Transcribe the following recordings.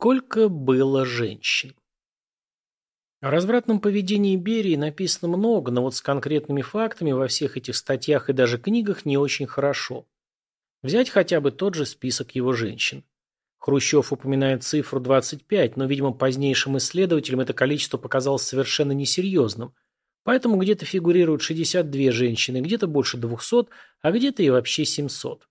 Сколько было женщин? О развратном поведении Берии написано много, но вот с конкретными фактами во всех этих статьях и даже книгах не очень хорошо. Взять хотя бы тот же список его женщин. Хрущев упоминает цифру 25, но, видимо, позднейшим исследователям это количество показалось совершенно несерьезным, поэтому где-то фигурируют 62 женщины, где-то больше 200, а где-то и вообще 700.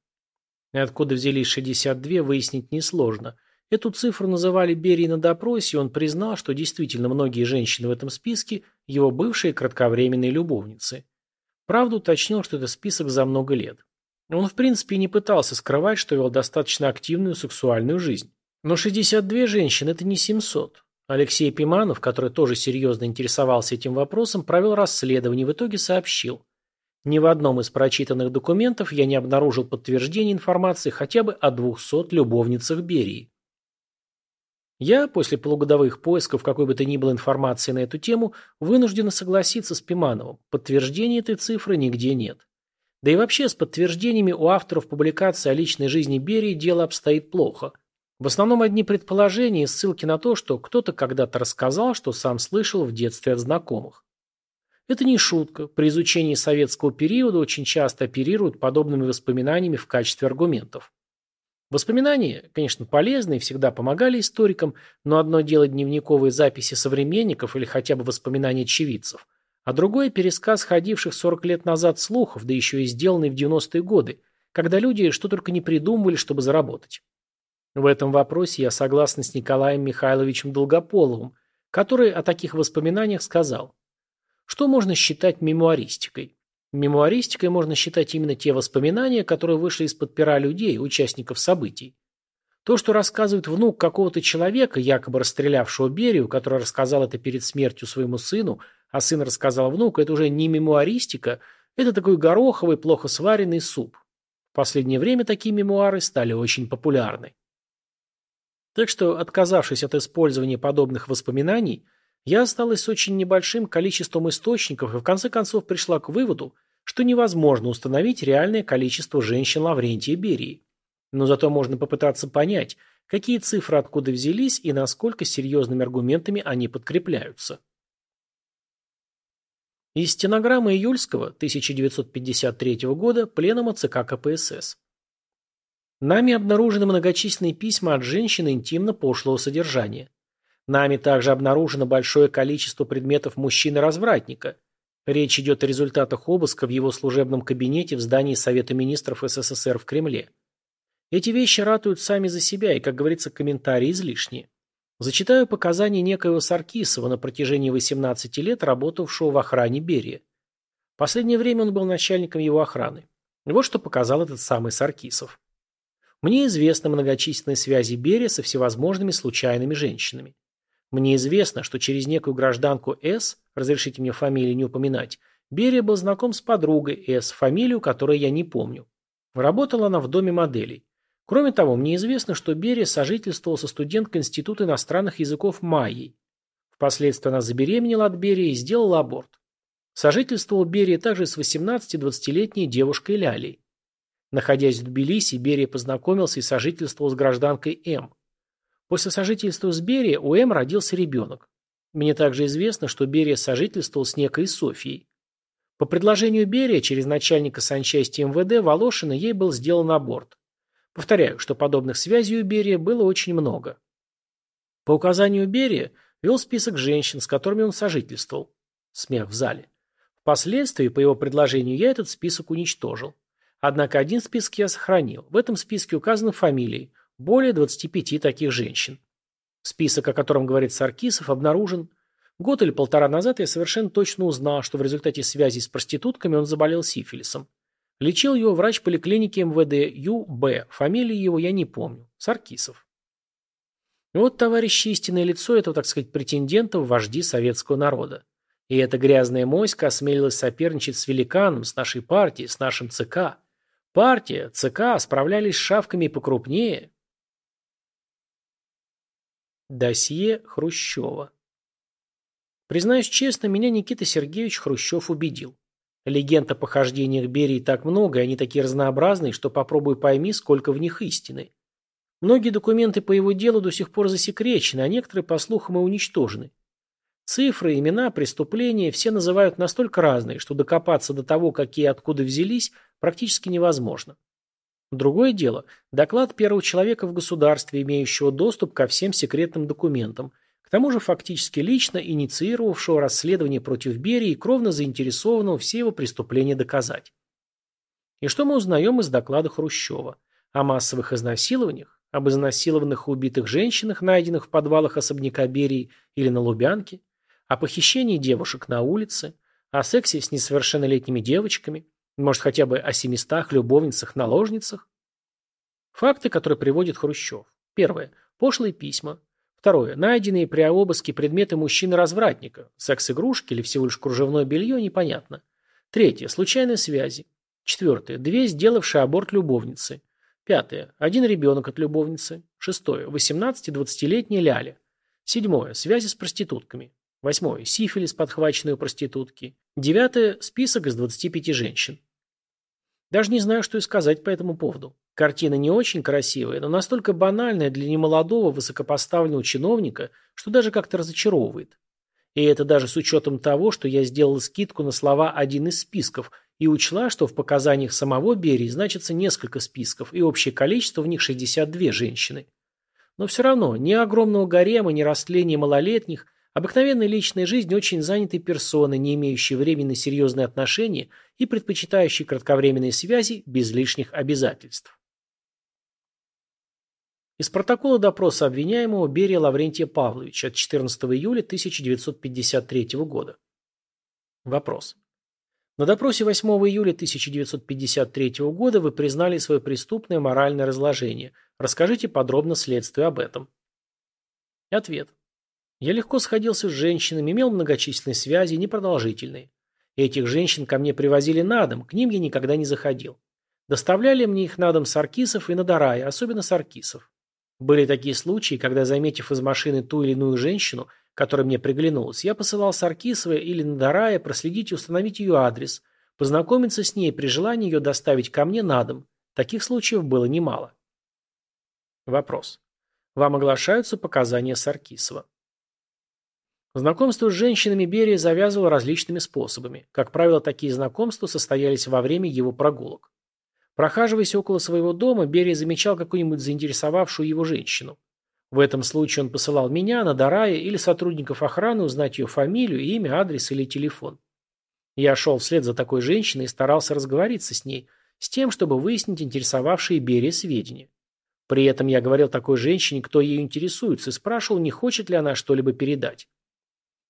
И откуда взялись 62, выяснить несложно – Эту цифру называли Берии на допросе, и он признал, что действительно многие женщины в этом списке – его бывшие кратковременные любовницы. Правда, уточнил, что это список за много лет. Он, в принципе, не пытался скрывать, что вел достаточно активную сексуальную жизнь. Но 62 женщины – это не 700. Алексей Пиманов, который тоже серьезно интересовался этим вопросом, провел расследование и в итоге сообщил. Ни в одном из прочитанных документов я не обнаружил подтверждения информации хотя бы о 200 любовницах Берии. Я, после полугодовых поисков какой бы то ни было информации на эту тему, вынуждена согласиться с Пимановым. Подтверждения этой цифры нигде нет. Да и вообще с подтверждениями у авторов публикации о личной жизни Берии дело обстоит плохо. В основном одни предположения и ссылки на то, что кто-то когда-то рассказал, что сам слышал в детстве от знакомых. Это не шутка. При изучении советского периода очень часто оперируют подобными воспоминаниями в качестве аргументов. Воспоминания, конечно, полезны и всегда помогали историкам, но одно дело дневниковые записи современников или хотя бы воспоминания очевидцев, а другое – пересказ ходивших 40 лет назад слухов, да еще и сделанный в 90-е годы, когда люди что только не придумывали, чтобы заработать. В этом вопросе я согласен с Николаем Михайловичем Долгополовым, который о таких воспоминаниях сказал. Что можно считать мемуаристикой? Мемуаристикой можно считать именно те воспоминания, которые вышли из-под пера людей, участников событий. То, что рассказывает внук какого-то человека, якобы расстрелявшего Берию, который рассказал это перед смертью своему сыну, а сын рассказал внуку, это уже не мемуаристика, это такой гороховый, плохо сваренный суп. В последнее время такие мемуары стали очень популярны. Так что, отказавшись от использования подобных воспоминаний, я осталась с очень небольшим количеством источников и в конце концов пришла к выводу, что невозможно установить реальное количество женщин Лаврентия Берии. Но зато можно попытаться понять, какие цифры откуда взялись и насколько серьезными аргументами они подкрепляются. Из стенограммы июльского 1953 года пленума ЦК КПСС. Нами обнаружены многочисленные письма от женщин интимно-пошлого содержания. Нами также обнаружено большое количество предметов мужчины-развратника. Речь идет о результатах обыска в его служебном кабинете в здании Совета министров СССР в Кремле. Эти вещи ратуют сами за себя, и, как говорится, комментарии излишние. Зачитаю показания некоего Саркисова на протяжении 18 лет, работавшего в охране Берия. Последнее время он был начальником его охраны. Вот что показал этот самый Саркисов. Мне известны многочисленные связи Берия со всевозможными случайными женщинами. Мне известно, что через некую гражданку С, разрешите мне фамилию не упоминать, Берия был знаком с подругой С, фамилию которой я не помню. Работала она в доме моделей. Кроме того, мне известно, что Берия сожительствовал со студенткой Института иностранных языков Майей. Впоследствии она забеременела от Берии и сделала аборт. Сожительствовал Берия также с 18-20-летней девушкой Лялей. Находясь в Тбилиси, Берия познакомился и сожительствовал с гражданкой М. После сожительства с Берия у М родился ребенок. Мне также известно, что Берия сожительствовал с некой Софией. По предложению Берия через начальника санчасти МВД Волошина ей был сделан аборт. Повторяю, что подобных связей у Берия было очень много. По указанию Берия вел список женщин, с которыми он сожительствовал. Смех в зале. Впоследствии, по его предложению, я этот список уничтожил. Однако один список я сохранил. В этом списке указаны фамилии более 25 таких женщин. Список, о котором говорит Саркисов, обнаружен. Год или полтора назад я совершенно точно узнал, что в результате связи с проститутками он заболел сифилисом. Лечил его врач поликлиники МВД Ю.Б. Фамилии его я не помню. Саркисов. И вот, товарищи, истинное лицо этого, так сказать, претендента в вожди советского народа. И эта грязная моська осмелилась соперничать с великаном, с нашей партией, с нашим ЦК. Партия, ЦК справлялись с шавками покрупнее. Досье Хрущева. Признаюсь честно, меня Никита Сергеевич Хрущев убедил. Легенд о похождениях Берии так много, и они такие разнообразные, что попробуй пойми, сколько в них истины. Многие документы по его делу до сих пор засекречены, а некоторые, по слухам, и уничтожены. Цифры, имена, преступления все называют настолько разные, что докопаться до того, какие откуда взялись, практически невозможно. Другое дело – доклад первого человека в государстве, имеющего доступ ко всем секретным документам, к тому же фактически лично инициировавшего расследование против Берии и кровно заинтересованного все его преступления доказать. И что мы узнаем из доклада Хрущева? О массовых изнасилованиях, об изнасилованных и убитых женщинах, найденных в подвалах особняка Берии или на Лубянке, о похищении девушек на улице, о сексе с несовершеннолетними девочками, может, хотя бы о семистах любовницах-наложницах? Факты, которые приводит Хрущев. Первое. Пошлые письма. Второе. Найденные при обыске предметы мужчины-развратника. Секс-игрушки или всего лишь кружевное белье, непонятно. Третье. Случайные связи. Четвертое. Две сделавшие аборт любовницы. Пятое. Один ребенок от любовницы. Шестое. 18-20-летняя Ляля. Седьмое. Связи с проститутками. Восьмое. Сифилис, подхваченный у проститутки. Девятое. Список из 25 женщин. Даже не знаю, что и сказать по этому поводу. Картина не очень красивая, но настолько банальная для немолодого высокопоставленного чиновника, что даже как-то разочаровывает. И это даже с учетом того, что я сделал скидку на слова «один из списков» и учла, что в показаниях самого Берии значится несколько списков, и общее количество в них 62 женщины. Но все равно ни огромного гарема, ни растления малолетних, обыкновенная личная жизнь очень занятой персоны, не имеющей времени на серьезные отношения и предпочитающей кратковременные связи без лишних обязательств. Из протокола допроса обвиняемого Берия Лаврентия Павловича от 14 июля 1953 года. Вопрос. На допросе 8 июля 1953 года вы признали свое преступное моральное разложение. Расскажите подробно следствию об этом. Ответ. Я легко сходился с женщинами, имел многочисленные связи, непродолжительные. Этих женщин ко мне привозили на дом, к ним я никогда не заходил. Доставляли мне их на дом Саркисов и Надарая, особенно Саркисов. Были такие случаи, когда, заметив из машины ту или иную женщину, которая мне приглянулась, я посылал Саркисова или Надарая проследить и установить ее адрес, познакомиться с ней при желании ее доставить ко мне на дом. Таких случаев было немало. Вопрос. Вам оглашаются показания Саркисова. Знакомство с женщинами Берия завязывал различными способами. Как правило, такие знакомства состоялись во время его прогулок. Прохаживаясь около своего дома, Берия замечал какую-нибудь заинтересовавшую его женщину. В этом случае он посылал меня, Надарая или сотрудников охраны узнать ее фамилию, имя, адрес или телефон. Я шел вслед за такой женщиной и старался разговориться с ней, с тем, чтобы выяснить интересовавшие Берия сведения. При этом я говорил такой женщине, кто ею интересуется, и спрашивал, не хочет ли она что-либо передать.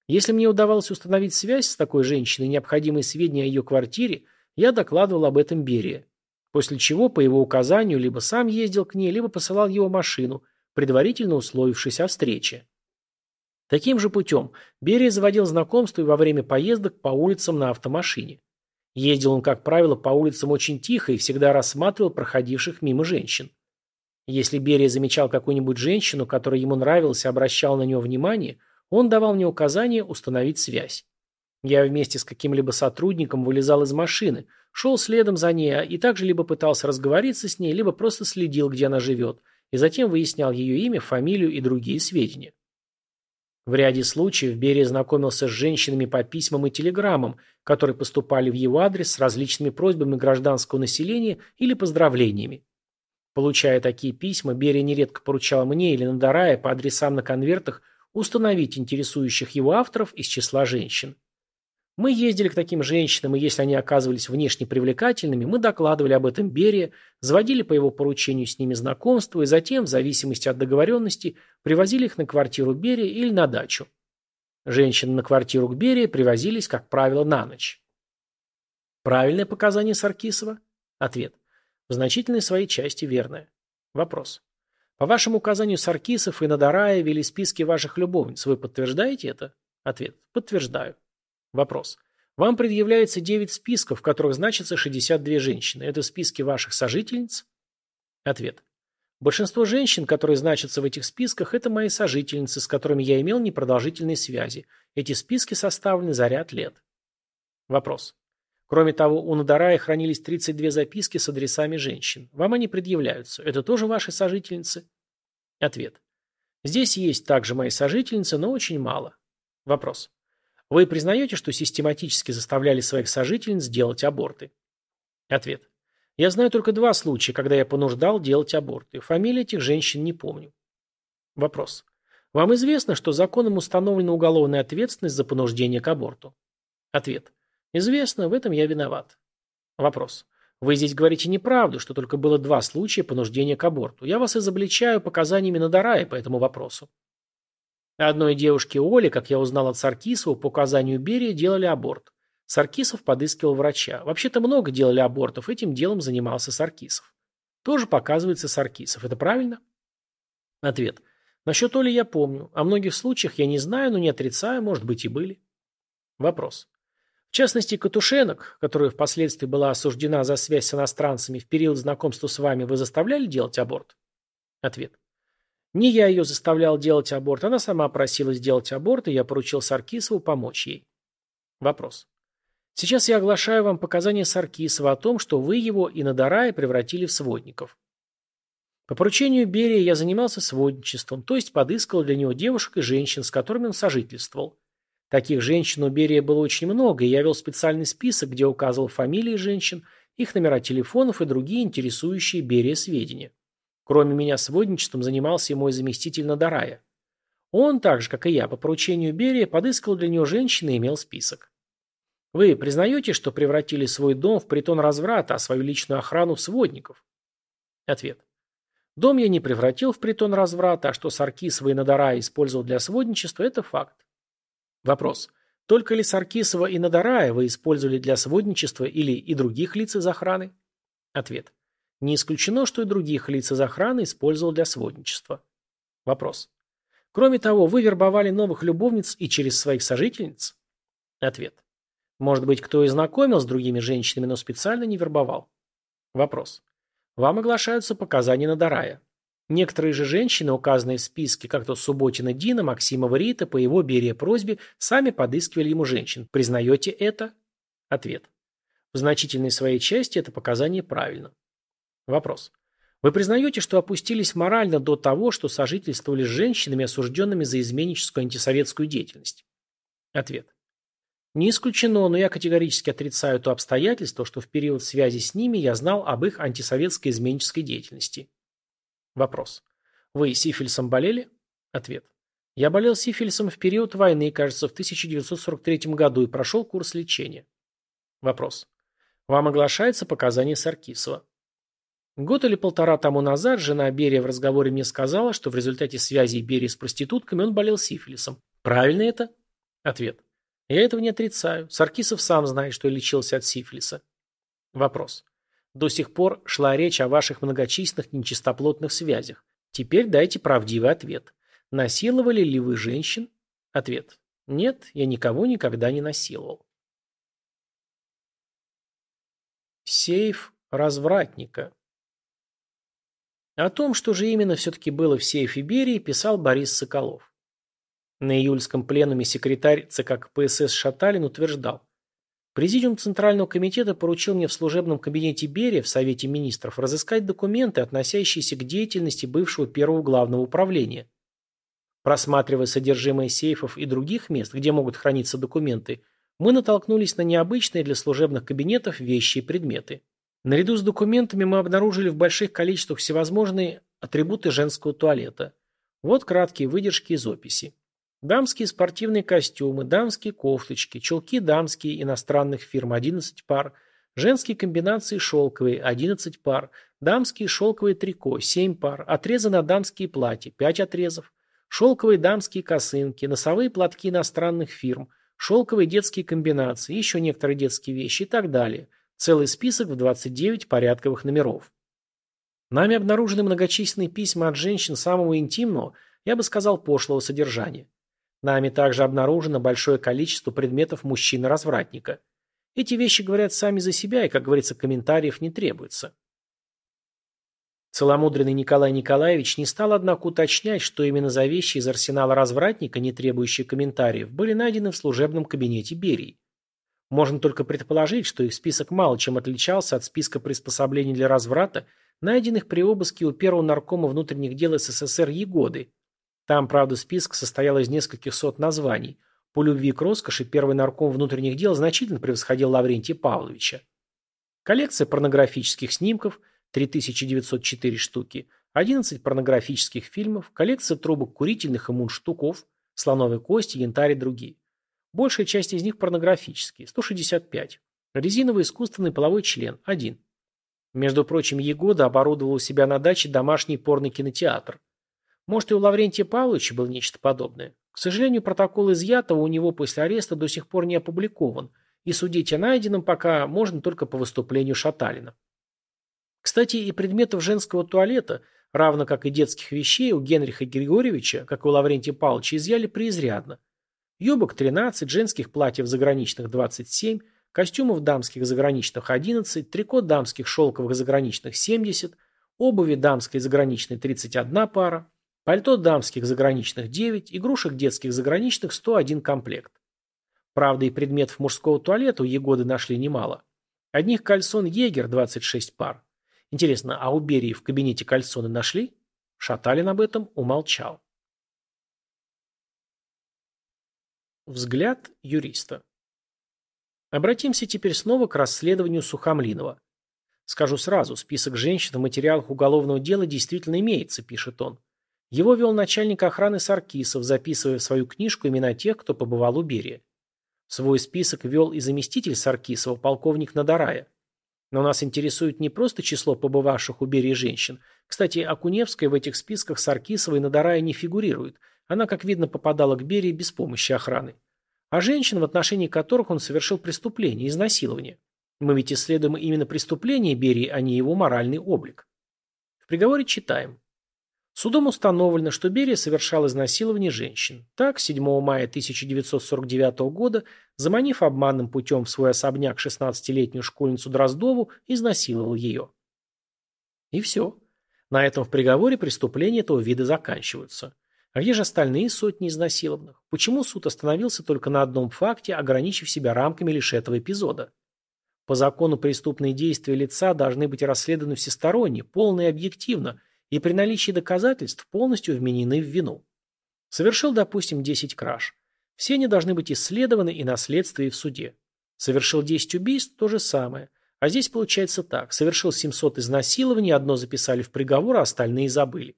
Если мне удавалось установить связь с такой женщиной, необходимые сведения о ее квартире, я докладывал об этом Берия. После чего, по его указанию, либо сам ездил к ней, либо посылал его машину, предварительно условившись о встрече. Таким же путем Берия заводил знакомство и во время поездок по улицам на автомашине. Ездил он, как правило, по улицам очень тихо и всегда рассматривал проходивших мимо женщин. Если Берия замечал какую-нибудь женщину, которая ему нравилась и обращал на нее внимание, он давал мне указание установить связь. Я вместе с каким-либо сотрудником вылезал из машины, шел следом за ней и также либо пытался разговориться с ней, либо просто следил, где она живет, и затем выяснял ее имя, фамилию и другие сведения. В ряде случаев Берия знакомился с женщинами по письмам и телеграммам, которые поступали в его адрес с различными просьбами гражданского населения или поздравлениями. Получая такие письма, Берия нередко поручал мне или Надарая по адресам на конвертах установить интересующих его авторов из числа женщин. Мы ездили к таким женщинам, и если они оказывались внешне привлекательными, мы докладывали об этом Берия, заводили по его поручению с ними знакомство и затем, в зависимости от договоренности, привозили их на квартиру Берия или на дачу. Женщины на квартиру к Берии привозились, как правило, на ночь. Правильное показание Саркисова? Ответ. В значительной своей части верное. Вопрос. По вашему указанию Саркисов и Надарая вели списки ваших любовниц. Вы подтверждаете это? Ответ. Подтверждаю. Вопрос. Вам предъявляется 9 списков, в которых значится 62 женщины. Это списки ваших сожительниц? Ответ. Большинство женщин, которые значатся в этих списках, это мои сожительницы, с которыми я имел непродолжительные связи. Эти списки составлены за ряд лет. Вопрос. Кроме того, у Надарая хранились 32 записки с адресами женщин. Вам они предъявляются. Это тоже ваши сожительницы? Ответ. Здесь есть также мои сожительницы, но очень мало. Вопрос. Вы признаете, что систематически заставляли своих сожительниц делать аборты? Ответ. Я знаю только два случая, когда я понуждал делать аборты. Фамилии этих женщин не помню. Вопрос. Вам известно, что законом установлена уголовная ответственность за понуждение к аборту? Ответ. Известно, в этом я виноват. Вопрос. Вы здесь говорите неправду, что только было два случая понуждения к аборту. Я вас изобличаю показаниями Надарая по этому вопросу. Одной девушке Оле, как я узнал от Саркисова, по указанию Берия делали аборт. Саркисов подыскивал врача. Вообще-то много делали абортов, этим делом занимался Саркисов. Тоже показывается Саркисов. Это правильно? Ответ. Насчет Оли я помню. О многих случаях я не знаю, но не отрицаю, может быть и были. Вопрос. В частности, Катушенок, которая впоследствии была осуждена за связь с иностранцами в период знакомства с вами, вы заставляли делать аборт? Ответ. Не я ее заставлял делать аборт, она сама просила сделать аборт, и я поручил Саркисову помочь ей. Вопрос. Сейчас я оглашаю вам показания Саркисова о том, что вы его и Надарая превратили в сводников. По поручению Берия я занимался сводничеством, то есть подыскал для него девушек и женщин, с которыми он сожительствовал. Таких женщин у Берия было очень много, и я вел специальный список, где указывал фамилии женщин, их номера телефонов и другие интересующие Берия сведения. Кроме меня сводничеством занимался и мой заместитель Надарая. Он, так же, как и я, по поручению Берия, подыскал для него женщин и имел список. Вы признаете, что превратили свой дом в притон разврата, а свою личную охрану в сводников? Ответ. Дом я не превратил в притон разврата, а что Саркисова и Надарая использовал для сводничества – это факт. Вопрос. Только ли Саркисова и Надарая вы использовали для сводничества или и других лиц из охраны? Ответ. Не исключено, что и других лиц из охраны использовал для сводничества. Вопрос. Кроме того, вы вербовали новых любовниц и через своих сожительниц? Ответ. Может быть, кто и знакомил с другими женщинами, но специально не вербовал? Вопрос. Вам оглашаются показания Надарая. Некоторые же женщины, указанные в списке, как то Субботина Дина, Максимова Рита, по его Берия просьбе, сами подыскивали ему женщин. Признаете это? Ответ. В значительной своей части это показание правильно. Вопрос. Вы признаете, что опустились морально до того, что сожительствовали с женщинами, осужденными за изменническую антисоветскую деятельность? Ответ. Не исключено, но я категорически отрицаю то обстоятельство, что в период связи с ними я знал об их антисоветской изменнической деятельности. Вопрос. Вы сифилисом болели? Ответ. Я болел сифилисом в период войны, кажется, в 1943 году и прошел курс лечения. Вопрос. Вам оглашается показания Саркисова. Год или полтора тому назад жена Берия в разговоре мне сказала, что в результате связи Берии с проститутками он болел сифилисом. Правильно это? Ответ. Я этого не отрицаю. Саркисов сам знает, что лечился от сифилиса. Вопрос. До сих пор шла речь о ваших многочисленных нечистоплотных связях. Теперь дайте правдивый ответ. Насиловали ли вы женщин? Ответ. Нет, я никого никогда не насиловал. Сейф развратника. О том, что же именно все-таки было в сейфе Берии, писал Борис Соколов. На июльском пленуме секретарь ЦК КПСС Шаталин утверждал, Президиум Центрального комитета поручил мне в служебном кабинете Берия в Совете министров разыскать документы, относящиеся к деятельности бывшего первого главного управления. Просматривая содержимое сейфов и других мест, где могут храниться документы, мы натолкнулись на необычные для служебных кабинетов вещи и предметы. Наряду с документами мы обнаружили в больших количествах всевозможные атрибуты женского туалета. Вот краткие выдержки из описи. Дамские спортивные костюмы, дамские кофточки, чулки дамские иностранных фирм 11 пар, женские комбинации шелковые 11 пар, дамские шелковые трико 7 пар, отрезы на дамские платья 5 отрезов, шелковые дамские косынки, носовые платки иностранных фирм, шелковые детские комбинации, еще некоторые детские вещи и так далее – Целый список в 29 порядковых номеров. Нами обнаружены многочисленные письма от женщин самого интимного, я бы сказал, пошлого содержания. Нами также обнаружено большое количество предметов мужчины-развратника. Эти вещи говорят сами за себя, и, как говорится, комментариев не требуется. Целомудренный Николай Николаевич не стал, однако, уточнять, что именно за вещи из арсенала развратника, не требующие комментариев, были найдены в служебном кабинете Берии. Можно только предположить, что их список мало чем отличался от списка приспособлений для разврата, найденных при обыске у первого наркома внутренних дел СССР Егоды. Там, правда, список состоял из нескольких сот названий. По любви к роскоши первый нарком внутренних дел значительно превосходил Лаврентия Павловича. Коллекция порнографических снимков – 3904 штуки, 11 порнографических фильмов, коллекция трубок курительных и мундштуков, слоновой кости, янтарь и другие. Большая часть из них порнографические – 165. Резиновый искусственный половой член – 1. Между прочим, Егода оборудовал у себя на даче домашний порный кинотеатр. Может, и у Лаврентия Павловича был нечто подобное. К сожалению, протокол изъятого у него после ареста до сих пор не опубликован, и судить о найденном пока можно только по выступлению Шаталина. Кстати, и предметов женского туалета, равно как и детских вещей, у Генриха Григорьевича, как и у Лаврентия Павловича, изъяли преизрядно. Юбок 13, женских платьев заграничных 27, костюмов дамских заграничных 11, трико дамских шелковых заграничных 70, обуви дамской заграничной 31 пара, пальто дамских заграничных 9, игрушек детских заграничных 101 комплект. Правда, и предметов мужского туалета у Егоды нашли немало. Одних кальсон Егер 26 пар. Интересно, а у Берии в кабинете кальсоны нашли? Шаталин об этом умолчал. Взгляд юриста. Обратимся теперь снова к расследованию Сухомлинова. Скажу сразу, список женщин в материалах уголовного дела действительно имеется, пишет он. Его вел начальник охраны Саркисов, записывая в свою книжку имена тех, кто побывал у Берия. Свой список вел и заместитель Саркисова, полковник Надарая. Но нас интересует не просто число побывавших у Берии женщин. Кстати, Акуневская в этих списках Саркисова и Надарая не фигурирует. Она, как видно, попадала к Берии без помощи охраны а женщин, в отношении которых он совершил преступление, изнасилование. Мы ведь исследуем именно преступление Берии, а не его моральный облик. В приговоре читаем. Судом установлено, что Берия совершал изнасилование женщин. Так, 7 мая 1949 года, заманив обманным путем в свой особняк 16-летнюю школьницу Дроздову, изнасиловал ее. И все. На этом в приговоре преступления этого вида заканчиваются. А где же остальные сотни изнасилованных? Почему суд остановился только на одном факте, ограничив себя рамками лишь этого эпизода? По закону преступные действия лица должны быть расследованы всесторонне, полно и объективно, и при наличии доказательств полностью вменены в вину. Совершил, допустим, 10 краж. Все они должны быть исследованы и на следствии в суде. Совершил 10 убийств – то же самое. А здесь получается так. Совершил 700 изнасилований, одно записали в приговор, а остальные забыли.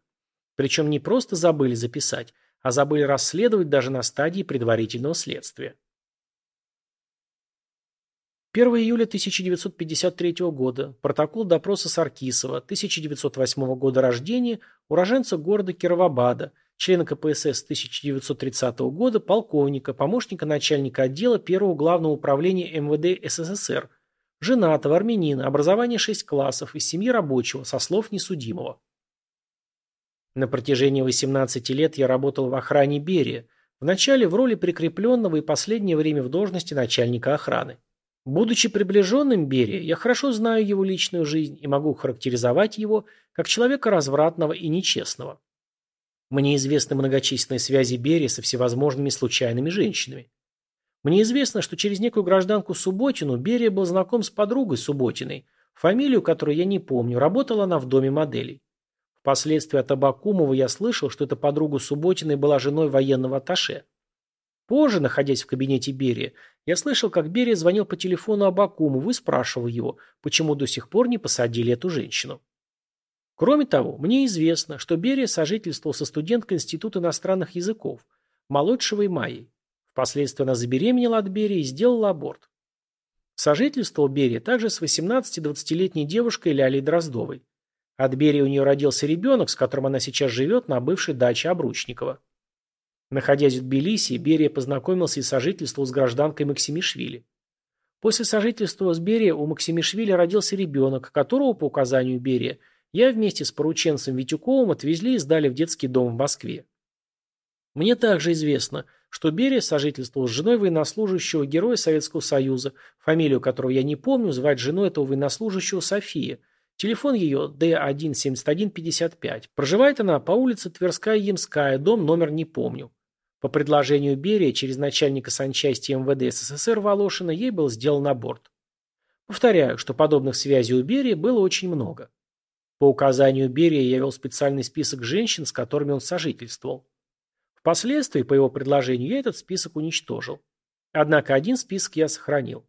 Причем не просто забыли записать, а забыли расследовать даже на стадии предварительного следствия. 1 июля 1953 года. Протокол допроса Саркисова, 1908 года рождения, уроженца города Кировабада, члена КПСС 1930 года, полковника, помощника начальника отдела Первого главного управления МВД СССР, женатого, армянина, образование 6 классов, из семьи рабочего, со слов несудимого. На протяжении 18 лет я работал в охране Берия, вначале в роли прикрепленного и последнее время в должности начальника охраны. Будучи приближенным Берия, я хорошо знаю его личную жизнь и могу характеризовать его как человека развратного и нечестного. Мне известны многочисленные связи Берия со всевозможными случайными женщинами. Мне известно, что через некую гражданку Субботину Берия был знаком с подругой Субботиной, фамилию которой я не помню, работала она в доме моделей. Впоследствии от Абакумова я слышал, что эта подруга Субботиной была женой военного атташе. Позже, находясь в кабинете Берия, я слышал, как Берия звонил по телефону Абакумову и спрашивал его, почему до сих пор не посадили эту женщину. Кроме того, мне известно, что Берия сожительствовал со студенткой Института иностранных языков, Молодшевой Майей. Впоследствии она забеременела от Берии и сделала аборт. Сожительствовал Берия также с 18-20-летней девушкой Лялей Дроздовой. От Берии у нее родился ребенок, с которым она сейчас живет на бывшей даче Обручникова. Находясь в Тбилиси, Берия познакомился и сожительствовал с гражданкой Максимишвили. После сожительства с Берия у Максимишвили родился ребенок, которого, по указанию Берия, я вместе с порученцем Витюковым отвезли и сдали в детский дом в Москве. Мне также известно, что Берия сожительствовал с женой военнослужащего героя Советского Союза, фамилию которого я не помню, звать женой этого военнослужащего София – Телефон ее D17155. Проживает она по улице Тверская-Ямская, дом номер не помню. По предложению Берия через начальника санчасти МВД СССР Волошина ей был сделан аборт. Повторяю, что подобных связей у Берия было очень много. По указанию Берия я вел специальный список женщин, с которыми он сожительствовал. Впоследствии, по его предложению, я этот список уничтожил. Однако один список я сохранил.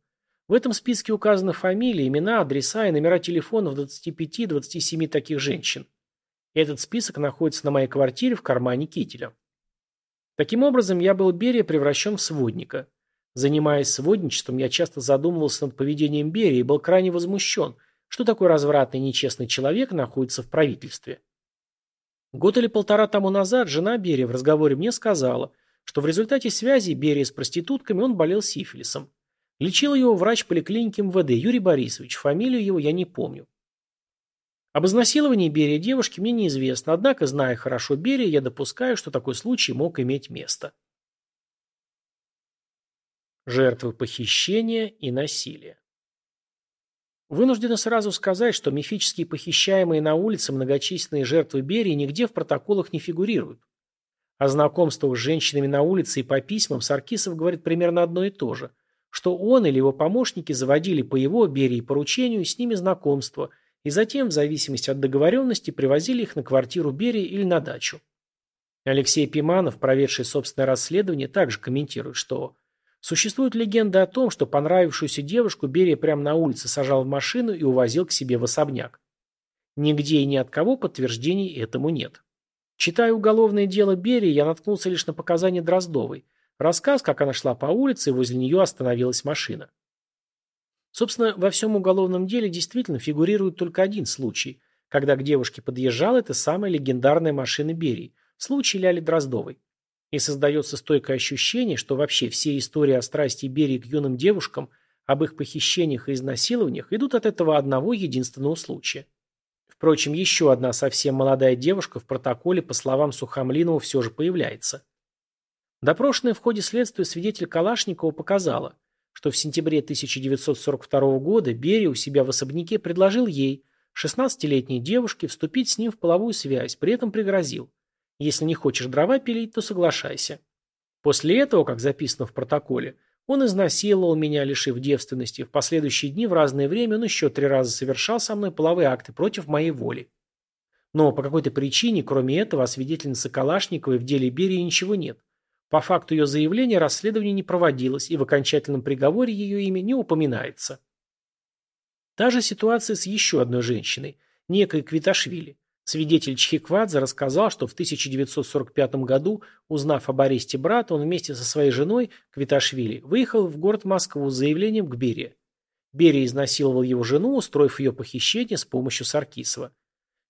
В этом списке указаны фамилии, имена, адреса и номера телефонов 25-27 таких женщин. Этот список находится на моей квартире в кармане кителя. Таким образом, я был Берия превращен в сводника. Занимаясь сводничеством, я часто задумывался над поведением Берии и был крайне возмущен, что такой развратный и нечестный человек находится в правительстве. Год или полтора тому назад жена Берия в разговоре мне сказала, что в результате связи Берия с проститутками он болел сифилисом. Лечил его врач поликлиники МВД Юрий Борисович, фамилию его я не помню. Об изнасиловании Берия девушки мне неизвестно, однако, зная хорошо Берия, я допускаю, что такой случай мог иметь место. Жертвы похищения и насилия. Вынуждены сразу сказать, что мифические похищаемые на улице многочисленные жертвы Берии нигде в протоколах не фигурируют. О знакомствах с женщинами на улице и по письмам Саркисов говорит примерно одно и то же, что он или его помощники заводили по его Берии поручению с ними знакомство – и затем, в зависимости от договоренности, привозили их на квартиру Берии или на дачу. Алексей Пиманов, проведший собственное расследование, также комментирует, что существует легенда о том, что понравившуюся девушку Берия прямо на улице сажал в машину и увозил к себе в особняк. Нигде и ни от кого подтверждений этому нет. Читая уголовное дело Берии, я наткнулся лишь на показания Дроздовой. Рассказ, как она шла по улице, и возле нее остановилась машина. Собственно, во всем уголовном деле действительно фигурирует только один случай, когда к девушке подъезжала эта самая легендарная машина Берии, случай Ляли Дроздовой. И создается стойкое ощущение, что вообще все истории о страсти Берии к юным девушкам, об их похищениях и изнасилованиях идут от этого одного единственного случая. Впрочем, еще одна совсем молодая девушка в протоколе, по словам Сухомлинова, все же появляется. Допрошенная в ходе следствия свидетель Калашникова показала, что в сентябре 1942 года Берия у себя в особняке предложил ей, 16-летней девушке, вступить с ним в половую связь, при этом пригрозил. Если не хочешь дрова пилить, то соглашайся. После этого, как записано в протоколе, он изнасиловал меня, лишив девственности. В последующие дни в разное время он еще три раза совершал со мной половые акты против моей воли. Но по какой-то причине, кроме этого, о свидетельнице Калашниковой в деле Берии ничего нет. По факту ее заявления расследование не проводилось, и в окончательном приговоре ее имя не упоминается. Та же ситуация с еще одной женщиной, некой Квиташвили. Свидетель Чхиквадзе рассказал, что в 1945 году, узнав об аресте брата, он вместе со своей женой, Квиташвили, выехал в город Москву с заявлением к Берии. Берия изнасиловал его жену, устроив ее похищение с помощью Саркисова.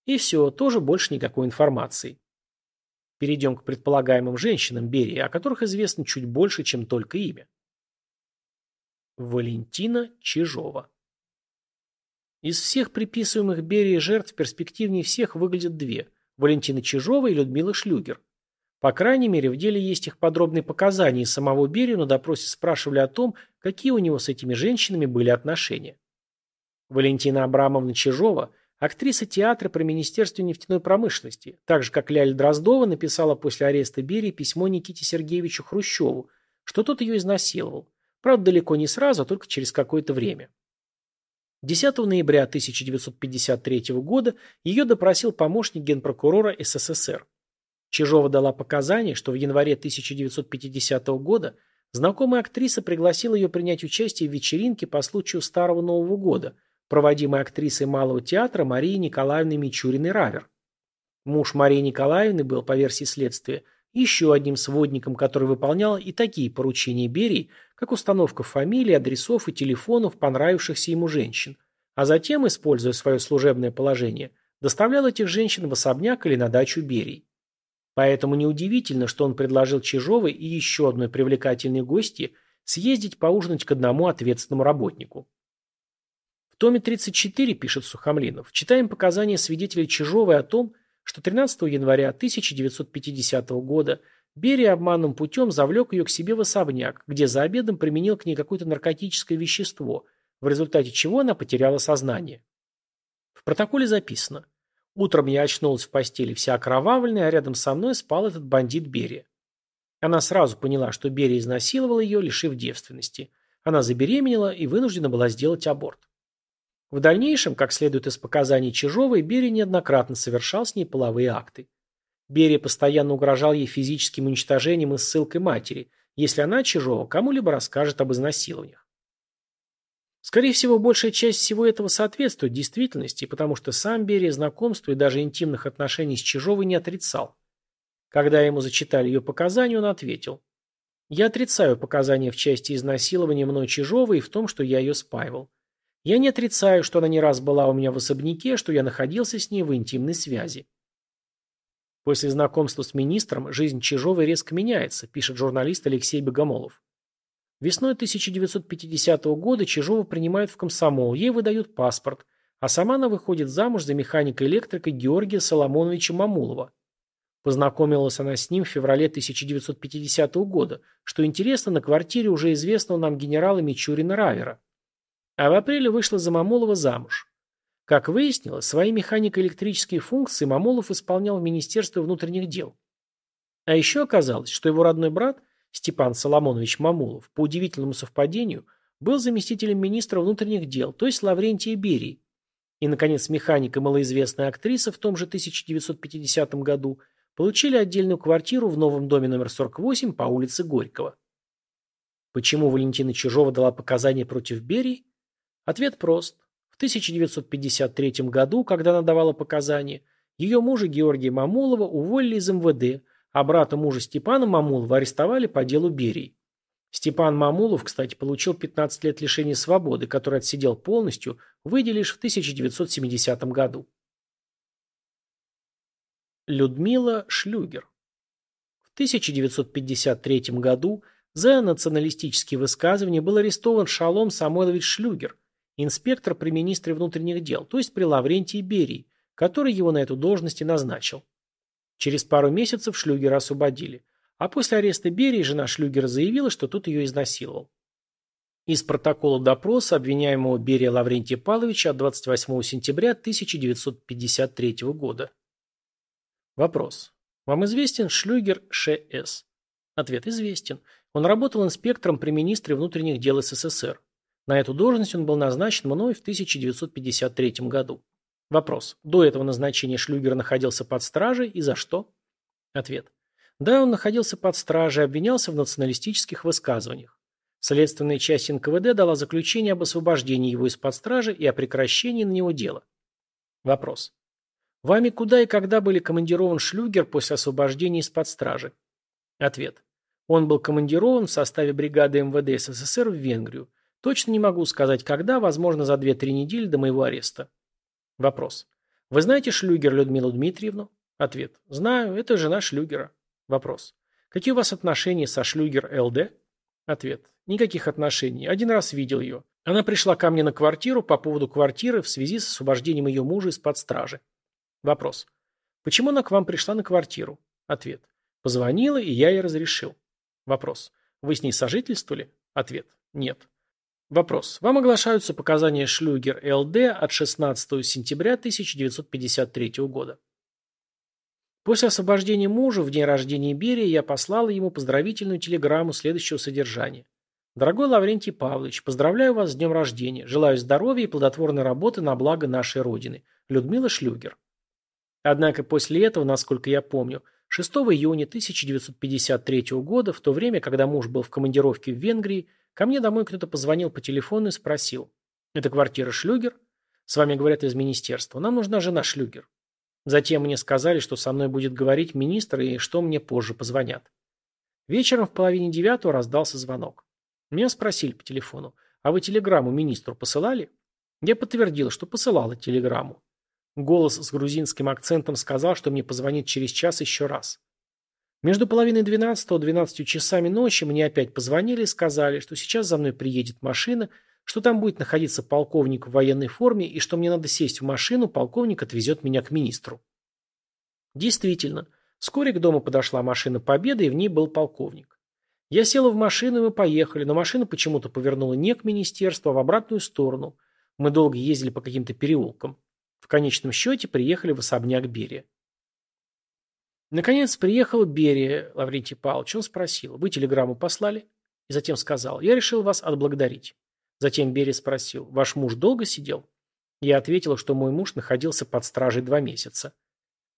И все, тоже больше никакой информации. Перейдем к предполагаемым женщинам Берии, о которых известно чуть больше, чем только имя. Валентина Чижова Из всех приписываемых Берии жертв перспективнее всех выглядят две – Валентина Чижова и Людмила Шлюгер. По крайней мере, в деле есть их подробные показания, и самого Берию на допросе спрашивали о том, какие у него с этими женщинами были отношения. Валентина Абрамовна Чижова – Актриса театра при Министерстве нефтяной промышленности, так же как Ляля Дроздова написала после ареста Берии письмо Никите Сергеевичу Хрущеву, что тот ее изнасиловал. Правда, далеко не сразу, а только через какое-то время. 10 ноября 1953 года ее допросил помощник генпрокурора СССР. Чижова дала показания, что в январе 1950 года знакомая актриса пригласила ее принять участие в вечеринке по случаю Старого Нового года – проводимой актрисой Малого театра Марией Николаевной Мичуриной-Равер. Муж Марии Николаевны был, по версии следствия, еще одним сводником, который выполнял и такие поручения Берии, как установка фамилий, адресов и телефонов понравившихся ему женщин, а затем, используя свое служебное положение, доставлял этих женщин в особняк или на дачу Берии. Поэтому неудивительно, что он предложил Чижовой и еще одной привлекательной гости съездить поужинать к одному ответственному работнику томе 34, пишет Сухомлинов, читаем показания свидетелей Чижовой о том, что 13 января 1950 года Берия обманным путем завлек ее к себе в особняк, где за обедом применил к ней какое-то наркотическое вещество, в результате чего она потеряла сознание. В протоколе записано. Утром я очнулась в постели вся окровавленная, а рядом со мной спал этот бандит Берия. Она сразу поняла, что Берия изнасиловал ее, лишив девственности. Она забеременела и вынуждена была сделать аборт. В дальнейшем, как следует из показаний Чижовой, Берия неоднократно совершал с ней половые акты. Берия постоянно угрожал ей физическим уничтожением и ссылкой матери, если она, Чижова, кому-либо расскажет об изнасилованиях. Скорее всего, большая часть всего этого соответствует действительности, потому что сам Берия знакомства и даже интимных отношений с Чижовой не отрицал. Когда ему зачитали ее показания, он ответил. «Я отрицаю показания в части изнасилования мной Чижовой и в том, что я ее спаивал. Я не отрицаю, что она не раз была у меня в особняке, что я находился с ней в интимной связи». После знакомства с министром жизнь Чижовой резко меняется, пишет журналист Алексей Богомолов. Весной 1950 года Чижова принимают в комсомол, ей выдают паспорт, а сама она выходит замуж за механика-электрика Георгия Соломоновича Мамулова. Познакомилась она с ним в феврале 1950 года, что интересно, на квартире уже известного нам генерала Мичурина Равера. А в апреле вышла за Мамулова замуж. Как выяснилось, свои механико-электрические функции Мамулов исполнял в Министерстве внутренних дел. А еще оказалось, что его родной брат – Степан Соломонович Мамулов, по удивительному совпадению, был заместителем министра внутренних дел, то есть Лаврентия Берии. И, наконец, механик и малоизвестная актриса в том же 1950 году получили отдельную квартиру в новом доме номер 48 по улице Горького. Почему Валентина Чижова дала показания против Берии? Ответ прост. В 1953 году, когда она давала показания, ее мужа Георгия Мамулова уволили из МВД, а брата мужа Степана Мамулова арестовали по делу Берии. Степан Мамулов, кстати, получил 15 лет лишения свободы, который отсидел полностью, выйдя лишь в 1970 году. Людмила Шлюгер В 1953 году за националистические высказывания был арестован Шалом Самойлович Шлюгер, инспектор при министре внутренних дел, то есть при Лаврентии Берии, который его на эту должность и назначил. Через пару месяцев Шлюгера освободили. А после ареста Берии жена Шлюгера заявила, что тот ее изнасиловал. Из протокола допроса обвиняемого Берия Лаврентия Павловича от 28 сентября 1953 года. Вопрос. Вам известен Шлюгер Ш.С.? Ответ известен. Он работал инспектором при министре внутренних дел СССР. На эту должность он был назначен мной в 1953 году. Вопрос. До этого назначения Шлюгер находился под стражей и за что? Ответ. Да, он находился под стражей, обвинялся в националистических высказываниях. Следственная часть НКВД дала заключение об освобождении его из-под стражи и о прекращении на него дела. Вопрос. Вами куда и когда были командирован Шлюгер после освобождения из-под стражи? Ответ. Он был командирован в составе бригады МВД СССР в Венгрию. Точно не могу сказать, когда, возможно, за 2-3 недели до моего ареста. Вопрос. Вы знаете Шлюгер Людмилу Дмитриевну? Ответ. Знаю, это жена Шлюгера. Вопрос. Какие у вас отношения со Шлюгер ЛД? Ответ. Никаких отношений. Один раз видел ее. Она пришла ко мне на квартиру по поводу квартиры в связи с освобождением ее мужа из-под стражи. Вопрос. Почему она к вам пришла на квартиру? Ответ. Позвонила, и я ей разрешил. Вопрос. Вы с ней сожительствовали? Ответ. Нет. Вопрос. Вам оглашаются показания Шлюгер ЛД от 16 сентября 1953 года. После освобождения мужа в день рождения Берия я послала ему поздравительную телеграмму следующего содержания. Дорогой Лаврентий Павлович, поздравляю вас с днем рождения. Желаю здоровья и плодотворной работы на благо нашей Родины. Людмила Шлюгер. Однако после этого, насколько я помню, 6 июня 1953 года, в то время, когда муж был в командировке в Венгрии, Ко мне домой кто-то позвонил по телефону и спросил. «Это квартира Шлюгер?» «С вами говорят из министерства. Нам нужна жена Шлюгер». Затем мне сказали, что со мной будет говорить министр и что мне позже позвонят. Вечером в половине девятого раздался звонок. Меня спросили по телефону, а вы телеграмму министру посылали? Я подтвердил, что посылала телеграмму. Голос с грузинским акцентом сказал, что мне позвонит через час еще раз. Между половиной двенадцатого и двенадцатью часами ночи мне опять позвонили и сказали, что сейчас за мной приедет машина, что там будет находиться полковник в военной форме и что мне надо сесть в машину, полковник отвезет меня к министру. Действительно, вскоре к дому подошла машина Победы, и в ней был полковник. Я села в машину, и мы поехали, но машина почему-то повернула не к министерству, а в обратную сторону. Мы долго ездили по каким-то переулкам. В конечном счете приехали в особняк Берия. Наконец приехал Берия Лаврентий Павлович. Он спросил, вы телеграмму послали? И затем сказал, я решил вас отблагодарить. Затем Берия спросил, ваш муж долго сидел? Я ответил, что мой муж находился под стражей два месяца.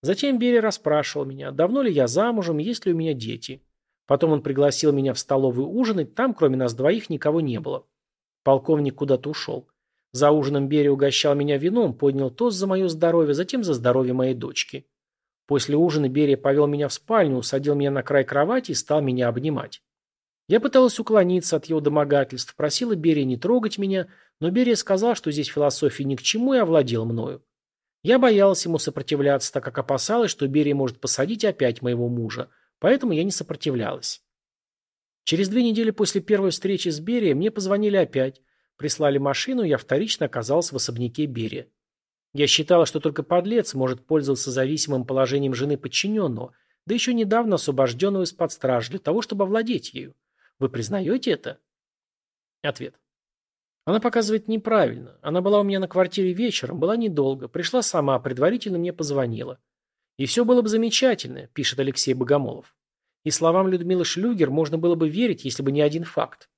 Затем Берия расспрашивал меня, давно ли я замужем, есть ли у меня дети. Потом он пригласил меня в столовую ужинать, там кроме нас двоих никого не было. Полковник куда-то ушел. За ужином Берия угощал меня вином, поднял тост за мое здоровье, затем за здоровье моей дочки. После ужина Берия повел меня в спальню, усадил меня на край кровати и стал меня обнимать. Я пыталась уклониться от его домогательств, просила Берия не трогать меня, но Берия сказал, что здесь философия ни к чему и овладел мною. Я боялась ему сопротивляться, так как опасалась, что Берия может посадить опять моего мужа, поэтому я не сопротивлялась. Через две недели после первой встречи с Берией мне позвонили опять, прислали машину, я вторично оказался в особняке Берия. Я считала, что только подлец может пользоваться зависимым положением жены подчиненного, да еще недавно освобожденного из-под стражи, для того, чтобы овладеть ею. Вы признаете это? Ответ. Она показывает неправильно. Она была у меня на квартире вечером, была недолго, пришла сама, предварительно мне позвонила. И все было бы замечательно, пишет Алексей Богомолов. И словам Людмилы Шлюгер можно было бы верить, если бы не один факт.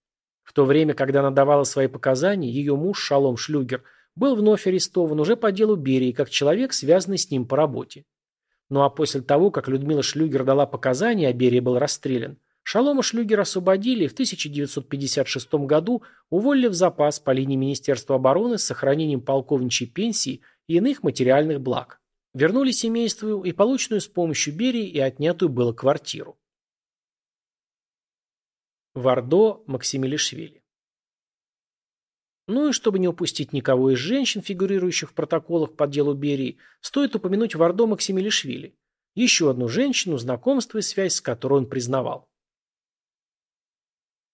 В то время, когда она давала свои показания, ее муж Шалом Шлюгер был вновь арестован уже по делу Берии, как человек, связанный с ним по работе. Ну а после того, как Людмила Шлюгер дала показания, а Берия был расстрелян, Шалома Шлюгера освободили в 1956 году уволили в запас по линии Министерства обороны с сохранением полковничьей пенсии и иных материальных благ. Вернули семейству и полученную с помощью Берии и отнятую было квартиру. Вардо Максимилишвили ну и чтобы не упустить никого из женщин, фигурирующих в протоколах по делу Берии, стоит упомянуть Вардо Максимилишвили, еще одну женщину, знакомство и связь с которой он признавал.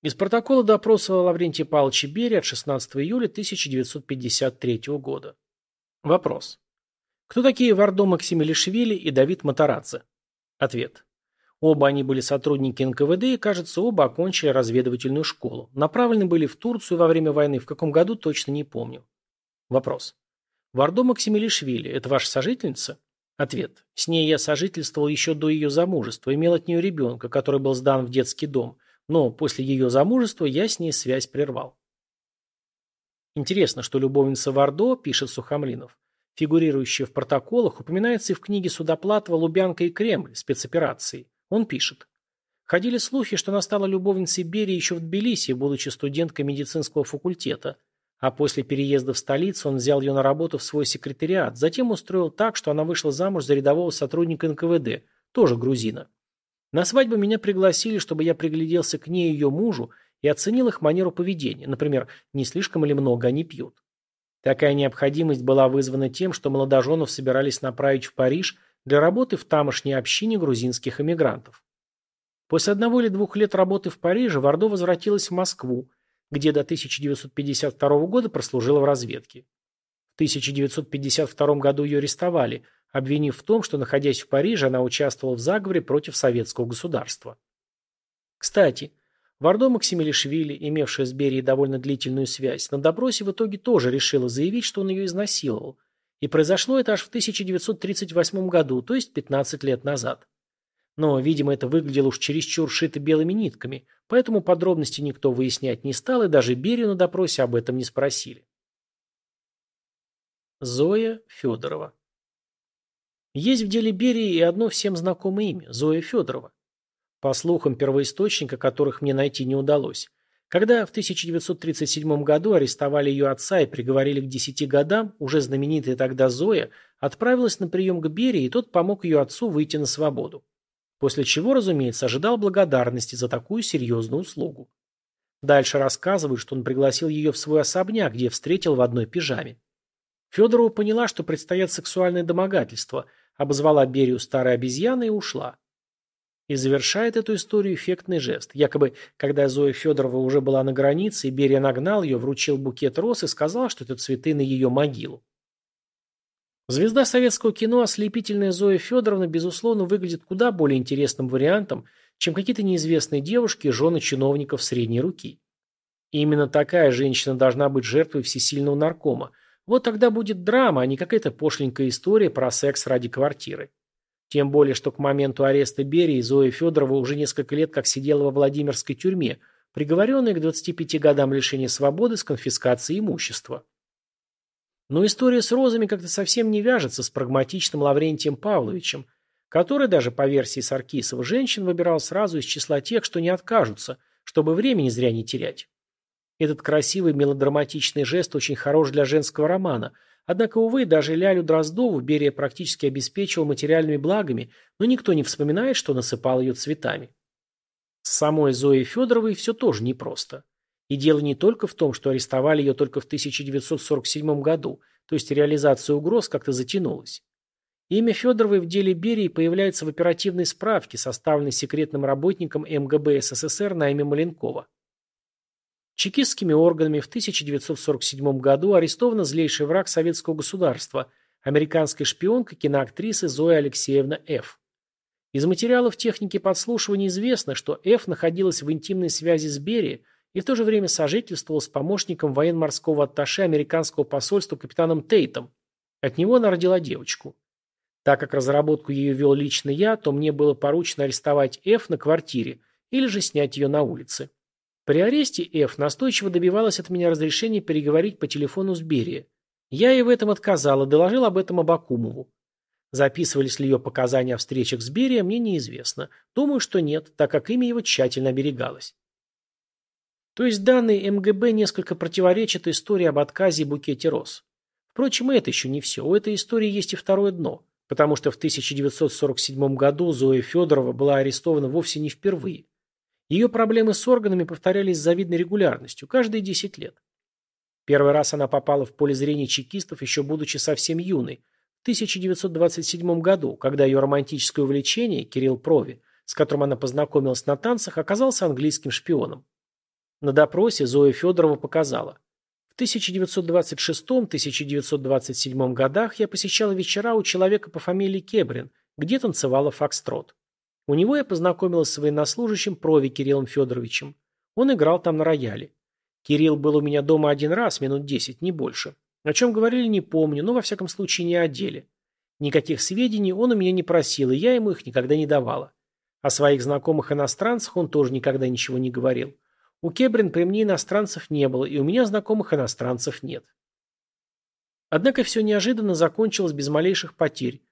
Из протокола допроса Лаврентия Павловича Берия от 16 июля 1953 года. Вопрос. Кто такие Вардо Максимилишвили и Давид Матарадзе? Ответ. Оба они были сотрудники НКВД и, кажется, оба окончили разведывательную школу. Направлены были в Турцию во время войны, в каком году точно не помню. Вопрос. Вардо Максимилишвили – это ваша сожительница? Ответ. С ней я сожительствовал еще до ее замужества, имел от нее ребенка, который был сдан в детский дом – но после ее замужества я с ней связь прервал. Интересно, что любовница Вардо, пишет Сухомлинов, фигурирующая в протоколах, упоминается и в книге Судоплатова «Лубянка и Кремль. Спецоперации». Он пишет. Ходили слухи, что она стала любовницей Берии еще в Тбилиси, будучи студенткой медицинского факультета, а после переезда в столицу он взял ее на работу в свой секретариат, затем устроил так, что она вышла замуж за рядового сотрудника НКВД, тоже грузина. На свадьбу меня пригласили, чтобы я пригляделся к ней и ее мужу и оценил их манеру поведения, например, не слишком ли много они пьют. Такая необходимость была вызвана тем, что молодоженов собирались направить в Париж для работы в тамошней общине грузинских эмигрантов. После одного или двух лет работы в Париже Вардо возвратилась в Москву, где до 1952 года прослужила в разведке. В 1952 году ее арестовали, обвинив в том, что, находясь в Париже, она участвовала в заговоре против советского государства. Кстати, Вардо Максимилишвили, имевшая с Берией довольно длительную связь, на допросе в итоге тоже решила заявить, что он ее изнасиловал. И произошло это аж в 1938 году, то есть 15 лет назад. Но, видимо, это выглядело уж чересчур шито белыми нитками, поэтому подробности никто выяснять не стал, и даже Берию на допросе об этом не спросили. Зоя Федорова есть в деле Берии и одно всем знакомое имя – Зоя Федорова. По слухам первоисточника, которых мне найти не удалось, когда в 1937 году арестовали ее отца и приговорили к 10 годам, уже знаменитая тогда Зоя отправилась на прием к Берии, и тот помог ее отцу выйти на свободу. После чего, разумеется, ожидал благодарности за такую серьезную услугу. Дальше рассказывают, что он пригласил ее в свой особняк, где встретил в одной пижаме. Федорова поняла, что предстоят сексуальные домогательства – обозвала Берию старой обезьяной и ушла. И завершает эту историю эффектный жест. Якобы, когда Зоя Федорова уже была на границе, Берия нагнал ее, вручил букет роз и сказал, что это цветы на ее могилу. Звезда советского кино ослепительная Зоя Федоровна, безусловно, выглядит куда более интересным вариантом, чем какие-то неизвестные девушки и жены чиновников средней руки. И именно такая женщина должна быть жертвой всесильного наркома, вот тогда будет драма, а не какая-то пошленькая история про секс ради квартиры. Тем более, что к моменту ареста Берии Зоя Федорова уже несколько лет как сидела во Владимирской тюрьме, приговоренная к 25 годам лишения свободы с конфискацией имущества. Но история с розами как-то совсем не вяжется с прагматичным Лаврентием Павловичем, который даже по версии Саркисова женщин выбирал сразу из числа тех, что не откажутся, чтобы времени зря не терять. Этот красивый мелодраматичный жест очень хорош для женского романа, однако, увы, даже Лялю Дроздову Берия практически обеспечивал материальными благами, но никто не вспоминает, что насыпал ее цветами. С самой Зоей Федоровой все тоже непросто. И дело не только в том, что арестовали ее только в 1947 году, то есть реализация угроз как-то затянулась. Имя Федоровой в деле Берии появляется в оперативной справке, составленной секретным работником МГБ СССР на имя Маленкова. Чекистскими органами в 1947 году арестована злейший враг советского государства, американская шпионка киноактриса Зоя Алексеевна Ф. Из материалов техники подслушивания известно, что Ф находилась в интимной связи с Берией и в то же время сожительствовала с помощником военно-морского атташе американского посольства капитаном Тейтом. От него она родила девочку. Так как разработку ее вел лично я, то мне было поручено арестовать Ф на квартире или же снять ее на улице. При аресте Ф настойчиво добивалась от меня разрешения переговорить по телефону с Берия. Я ей в этом отказал и доложил об этом Абакумову. Записывались ли ее показания о встречах с Берия, мне неизвестно. Думаю, что нет, так как имя его тщательно оберегалось. То есть данные МГБ несколько противоречат истории об отказе букете роз. Впрочем, это еще не все. У этой истории есть и второе дно, потому что в 1947 году Зоя Федорова была арестована вовсе не впервые. Ее проблемы с органами повторялись с завидной регулярностью, каждые 10 лет. Первый раз она попала в поле зрения чекистов, еще будучи совсем юной, 1927 году, когда ее романтическое увлечение, Кирилл Прови, с которым она познакомилась на танцах, оказался английским шпионом. На допросе Зоя Федорова показала. В 1926-1927 годах я посещала вечера у человека по фамилии Кебрин, где танцевала фокстрот. У него я познакомилась с военнослужащим Прови Кириллом Федоровичем. Он играл там на рояле. Кирилл был у меня дома один раз, минут десять, не больше. О чем говорили, не помню, но во всяком случае не о деле. Никаких сведений он у меня не просил, и я ему их никогда не давала. О своих знакомых иностранцах он тоже никогда ничего не говорил. У Кебрин при мне иностранцев не было, и у меня знакомых иностранцев нет. Однако все неожиданно закончилось без малейших потерь.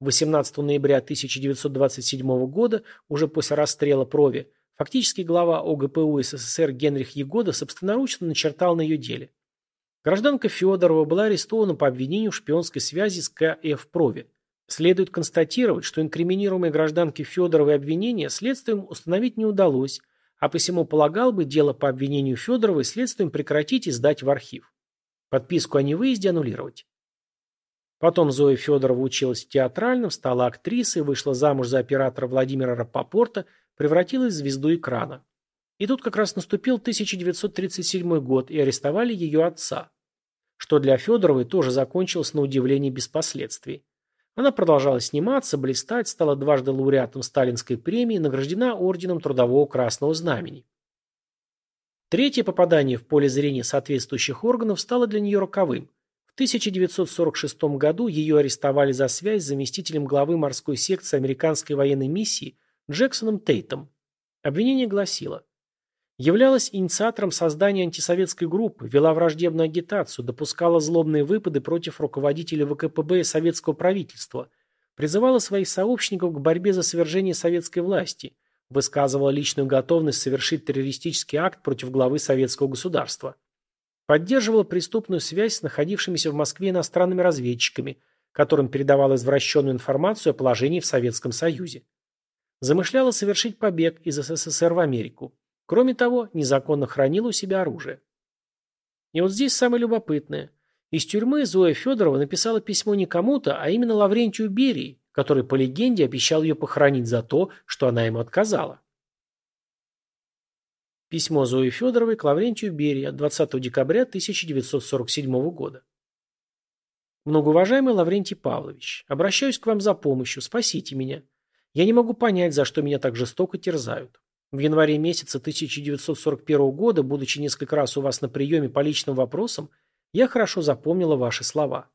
18 ноября 1927 года, уже после расстрела Прови, фактически глава ОГПУ СССР Генрих Егода собственноручно начертал на ее деле. Гражданка Федорова была арестована по обвинению в шпионской связи с К.Ф. Прови. Следует констатировать, что инкриминируемые гражданке Федоровой обвинения следствием установить не удалось, а посему полагал бы дело по обвинению Федоровой следствием прекратить и сдать в архив. Подписку о невыезде аннулировать. Потом Зоя Федорова училась в театральном, стала актрисой, вышла замуж за оператора Владимира Рапопорта, превратилась в звезду экрана. И тут как раз наступил 1937 год, и арестовали ее отца что для Федоровой тоже закончилось на удивление без последствий. Она продолжала сниматься, блистать, стала дважды лауреатом Сталинской премии, награждена орденом Трудового Красного Знамени. Третье попадание в поле зрения соответствующих органов стало для нее роковым. В 1946 году ее арестовали за связь с заместителем главы морской секции американской военной миссии Джексоном Тейтом. Обвинение гласило Являлась инициатором создания антисоветской группы, вела враждебную агитацию, допускала злобные выпады против руководителей ВКПБ и советского правительства, призывала своих сообщников к борьбе за свержение советской власти, высказывала личную готовность совершить террористический акт против главы советского государства. Поддерживала преступную связь с находившимися в Москве иностранными разведчиками, которым передавала извращенную информацию о положении в Советском Союзе. Замышляла совершить побег из СССР в Америку Кроме того, незаконно хранил у себя оружие. И вот здесь самое любопытное. Из тюрьмы Зоя Федорова написала письмо не кому-то, а именно Лаврентию Берии, который, по легенде, обещал ее похоронить за то, что она ему отказала. Письмо Зои Федоровой к Лаврентию Берии от 20 декабря 1947 года. Многоуважаемый Лаврентий Павлович, обращаюсь к вам за помощью, спасите меня. Я не могу понять, за что меня так жестоко терзают. В январе месяце 1941 года, будучи несколько раз у вас на приеме по личным вопросам, я хорошо запомнила ваши слова.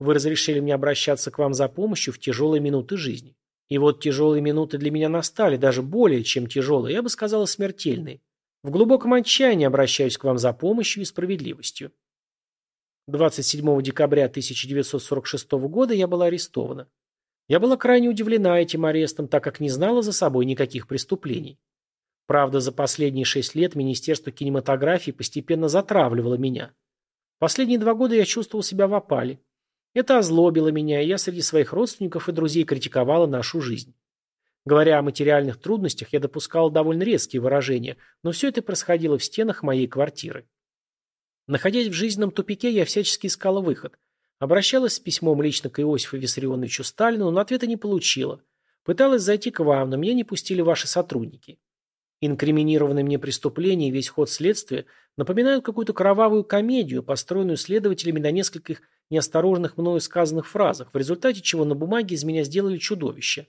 Вы разрешили мне обращаться к вам за помощью в тяжелые минуты жизни. И вот тяжелые минуты для меня настали, даже более чем тяжелые, я бы сказала смертельные. В глубоком отчаянии обращаюсь к вам за помощью и справедливостью. 27 декабря 1946 года я была арестована. Я была крайне удивлена этим арестом, так как не знала за собой никаких преступлений. Правда, за последние шесть лет Министерство кинематографии постепенно затравливало меня. Последние два года я чувствовал себя в опале. Это озлобило меня, и я среди своих родственников и друзей критиковала нашу жизнь. Говоря о материальных трудностях, я допускал довольно резкие выражения, но все это происходило в стенах моей квартиры. Находясь в жизненном тупике, я всячески искала выход. Обращалась с письмом лично к Иосифу Виссарионовичу Сталину, но ответа не получила. Пыталась зайти к вам, но меня не пустили ваши сотрудники. Инкриминированные мне преступления и весь ход следствия напоминают какую-то кровавую комедию, построенную следователями на нескольких неосторожных мною сказанных фразах, в результате чего на бумаге из меня сделали чудовище.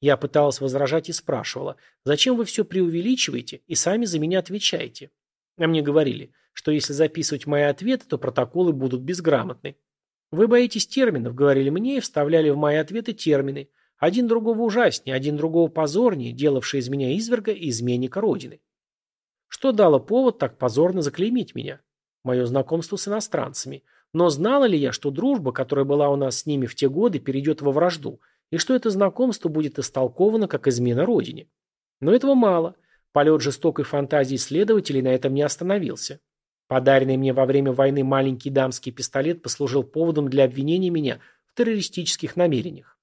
Я пыталась возражать и спрашивала, зачем вы все преувеличиваете и сами за меня отвечаете? А мне говорили, что если записывать мои ответы, то протоколы будут безграмотны. Вы боитесь терминов, говорили мне и вставляли в мои ответы термины – один другого ужаснее, один другого позорнее, делавший из меня изверга и изменника Родины. Что дало повод так позорно заклеймить меня? Мое знакомство с иностранцами. Но знала ли я, что дружба, которая была у нас с ними в те годы, перейдет во вражду, и что это знакомство будет истолковано как измена Родине? Но этого мало. Полет жестокой фантазии следователей на этом не остановился. Подаренный мне во время войны маленький дамский пистолет послужил поводом для обвинения меня в террористических намерениях.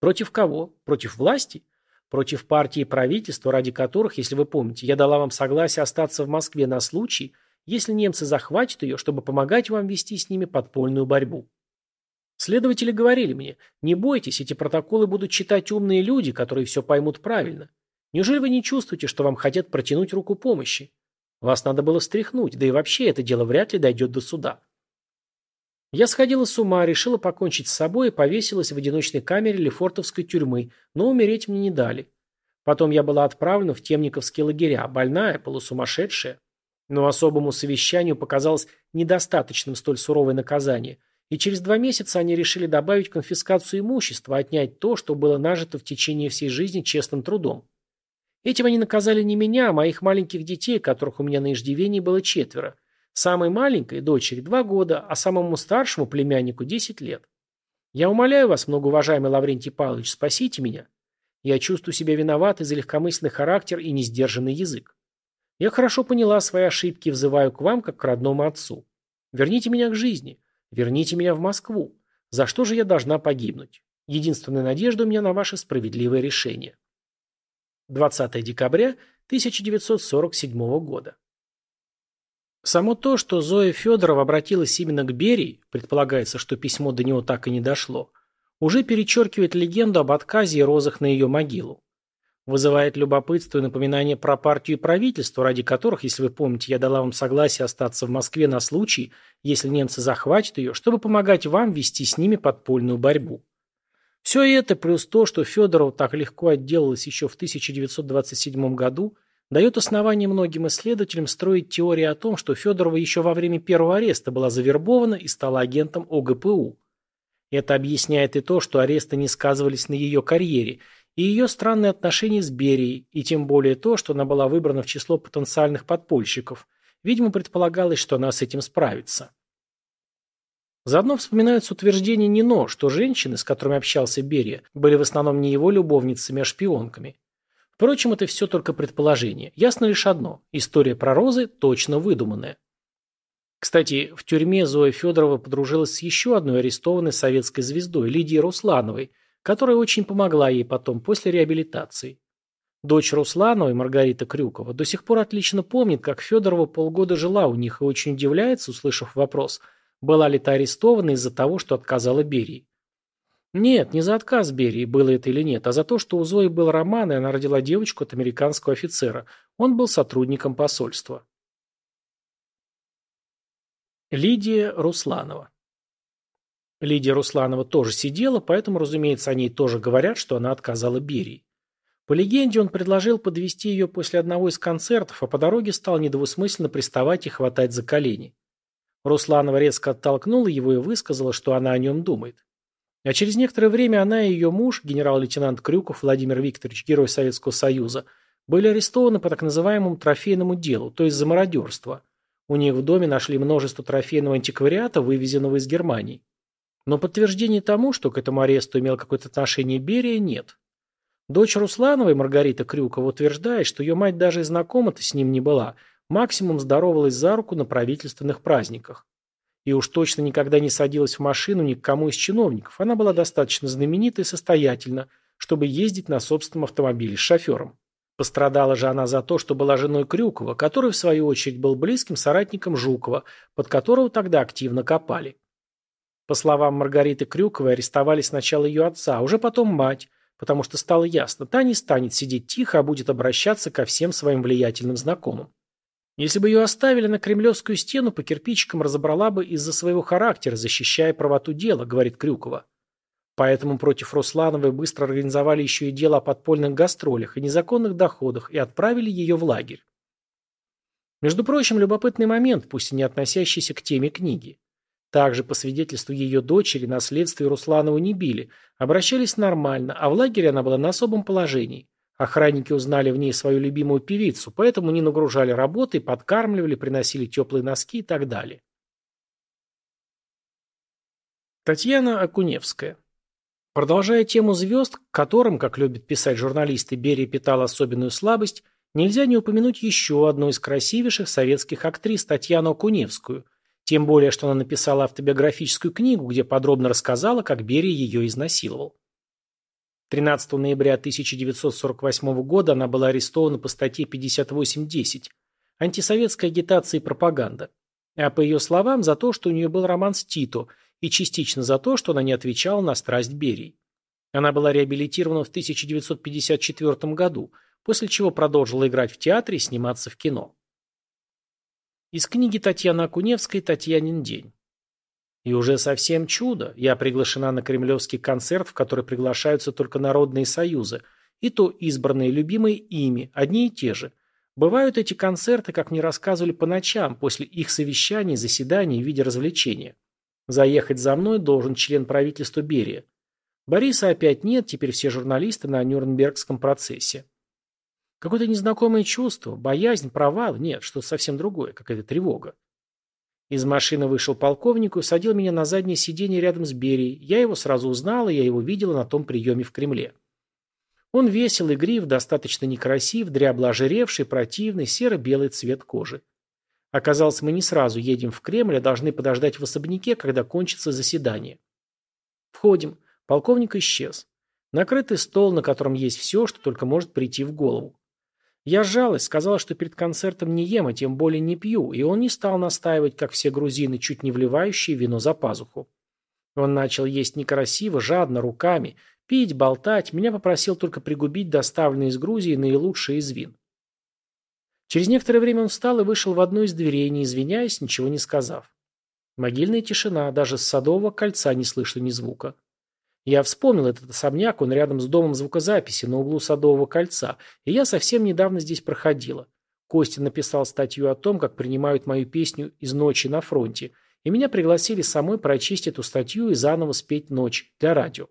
Против кого? Против власти? Против партии и правительства, ради которых, если вы помните, я дала вам согласие остаться в Москве на случай, если немцы захватят ее, чтобы помогать вам вести с ними подпольную борьбу. Следователи говорили мне, не бойтесь, эти протоколы будут читать умные люди, которые все поймут правильно. Неужели вы не чувствуете, что вам хотят протянуть руку помощи? Вас надо было встряхнуть, да и вообще это дело вряд ли дойдет до суда. Я сходила с ума, решила покончить с собой и повесилась в одиночной камере Лефортовской тюрьмы, но умереть мне не дали. Потом я была отправлена в темниковские лагеря, больная, полусумасшедшая. Но особому совещанию показалось недостаточным столь суровое наказание, и через два месяца они решили добавить конфискацию имущества, отнять то, что было нажито в течение всей жизни честным трудом. Этим они наказали не меня, а моих маленьких детей, которых у меня на иждивении было четверо, Самой маленькой дочери два года, а самому старшему племяннику десять лет. Я умоляю вас, многоуважаемый Лаврентий Павлович, спасите меня. Я чувствую себя виноватой за легкомысленный характер и несдержанный язык. Я хорошо поняла свои ошибки и взываю к вам, как к родному отцу. Верните меня к жизни. Верните меня в Москву. За что же я должна погибнуть? Единственная надежда у меня на ваше справедливое решение. 20 декабря 1947 года. Само то, что Зоя Федорова обратилась именно к Берии, предполагается, что письмо до него так и не дошло, уже перечеркивает легенду об отказе и розах на ее могилу. Вызывает любопытство и напоминание про партию и правительство, ради которых, если вы помните, я дала вам согласие остаться в Москве на случай, если немцы захватят ее, чтобы помогать вам вести с ними подпольную борьбу. Все это, плюс то, что Федорова так легко отделалась еще в 1927 году – дает основание многим исследователям строить теории о том, что Федорова еще во время первого ареста была завербована и стала агентом ОГПУ. Это объясняет и то, что аресты не сказывались на ее карьере, и ее странные отношения с Берией, и тем более то, что она была выбрана в число потенциальных подпольщиков. Видимо, предполагалось, что она с этим справится. Заодно вспоминаются утверждения Нино, что женщины, с которыми общался Берия, были в основном не его любовницами, а шпионками. Впрочем, это все только предположение. Ясно лишь одно – история про розы точно выдуманная. Кстати, в тюрьме Зоя Федорова подружилась с еще одной арестованной советской звездой, Лидией Руслановой, которая очень помогла ей потом после реабилитации. Дочь Руслановой, Маргарита Крюкова, до сих пор отлично помнит, как Федорова полгода жила у них и очень удивляется, услышав вопрос, была ли та арестована из-за того, что отказала Берии. Нет, не за отказ Берии, было это или нет, а за то, что у Зои был роман, и она родила девочку от американского офицера. Он был сотрудником посольства. Лидия Русланова Лидия Русланова тоже сидела, поэтому, разумеется, о ней тоже говорят, что она отказала Берии. По легенде, он предложил подвести ее после одного из концертов, а по дороге стал недвусмысленно приставать и хватать за колени. Русланова резко оттолкнула его и высказала, что она о нем думает. А через некоторое время она и ее муж, генерал-лейтенант Крюков Владимир Викторович, герой Советского Союза, были арестованы по так называемому трофейному делу, то есть за мародерство. У них в доме нашли множество трофейного антиквариата, вывезенного из Германии. Но подтверждений тому, что к этому аресту имел какое-то отношение Берия, нет. Дочь Руслановой, Маргарита Крюкова, утверждает, что ее мать даже и знакома-то с ним не была, максимум здоровалась за руку на правительственных праздниках. И уж точно никогда не садилась в машину ни к кому из чиновников, она была достаточно знаменита и состоятельна, чтобы ездить на собственном автомобиле с шофером. Пострадала же она за то, что была женой Крюкова, который, в свою очередь, был близким соратником Жукова, под которого тогда активно копали. По словам Маргариты Крюковой, арестовали сначала ее отца, а уже потом мать, потому что стало ясно, та не станет сидеть тихо, а будет обращаться ко всем своим влиятельным знакомым. Если бы ее оставили на кремлевскую стену, по кирпичикам разобрала бы из-за своего характера, защищая правоту дела, говорит Крюкова. Поэтому против Руслановой быстро организовали еще и дело о подпольных гастролях и незаконных доходах и отправили ее в лагерь. Между прочим, любопытный момент, пусть и не относящийся к теме книги. Также, по свидетельству ее дочери, на Русланову не били, обращались нормально, а в лагере она была на особом положении. Охранники узнали в ней свою любимую певицу, поэтому не нагружали работой, подкармливали, приносили теплые носки и так далее. Татьяна Акуневская Продолжая тему звезд, к которым, как любят писать журналисты, Берия питал особенную слабость, нельзя не упомянуть еще одну из красивейших советских актрис Татьяну Акуневскую, тем более, что она написала автобиографическую книгу, где подробно рассказала, как Берия ее изнасиловал. 13 ноября 1948 года она была арестована по статье 58.10 «Антисоветская агитация и пропаганда», а по ее словам за то, что у нее был роман с Тито – и частично за то, что она не отвечала на страсть Берии. Она была реабилитирована в 1954 году, после чего продолжила играть в театре и сниматься в кино. Из книги Татьяны Акуневской «Татьянин день». И уже совсем чудо. Я приглашена на кремлевский концерт, в который приглашаются только народные союзы, и то избранные любимые ими, одни и те же. Бывают эти концерты, как мне рассказывали, по ночам, после их совещаний, заседаний в виде развлечения. Заехать за мной должен член правительства Берия. Бориса опять нет, теперь все журналисты на Нюрнбергском процессе. Какое-то незнакомое чувство, боязнь, провал, нет, что-то совсем другое, какая-то тревога. Из машины вышел полковник и садил меня на заднее сиденье рядом с Берией. Я его сразу узнала, я его видела на том приеме в Кремле. Он весел, игрив, достаточно некрасив, дрябло ожиревший, противный, серо-белый цвет кожи. Оказалось, мы не сразу едем в Кремль, а должны подождать в особняке, когда кончится заседание. Входим. Полковник исчез. Накрытый стол, на котором есть все, что только может прийти в голову. Я сжалась, сказала, что перед концертом не ем, а тем более не пью, и он не стал настаивать, как все грузины, чуть не вливающие вино за пазуху. Он начал есть некрасиво, жадно, руками, пить, болтать, меня попросил только пригубить доставленные из Грузии наилучшие из вин. Через некоторое время он встал и вышел в одну из дверей, не извиняясь, ничего не сказав. Могильная тишина, даже с садового кольца не слышно ни звука. Я вспомнил этот особняк, он рядом с домом звукозаписи на углу Садового кольца, и я совсем недавно здесь проходила. Костя написал статью о том, как принимают мою песню «Из ночи на фронте», и меня пригласили самой прочесть эту статью и заново спеть «Ночь» для радио.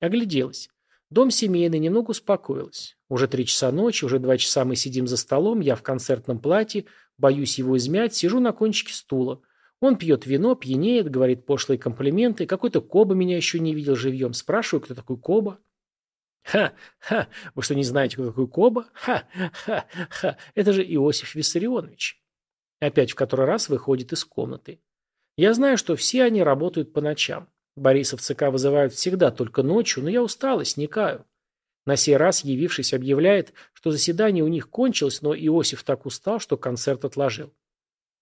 Огляделась. Дом семейный, немного успокоилась. Уже три часа ночи, уже два часа мы сидим за столом, я в концертном платье, боюсь его измять, сижу на кончике стула. Он пьет вино, пьянеет, говорит пошлые комплименты. Какой-то Коба меня еще не видел живьем. Спрашиваю, кто такой Коба? Ха-ха, вы что, не знаете, кто такой Коба? Ха-ха-ха, это же Иосиф Виссарионович. Опять в который раз выходит из комнаты. Я знаю, что все они работают по ночам. Бориса в ЦК вызывают всегда только ночью, но я устала, сникаю. На сей раз, явившись, объявляет, что заседание у них кончилось, но Иосиф так устал, что концерт отложил.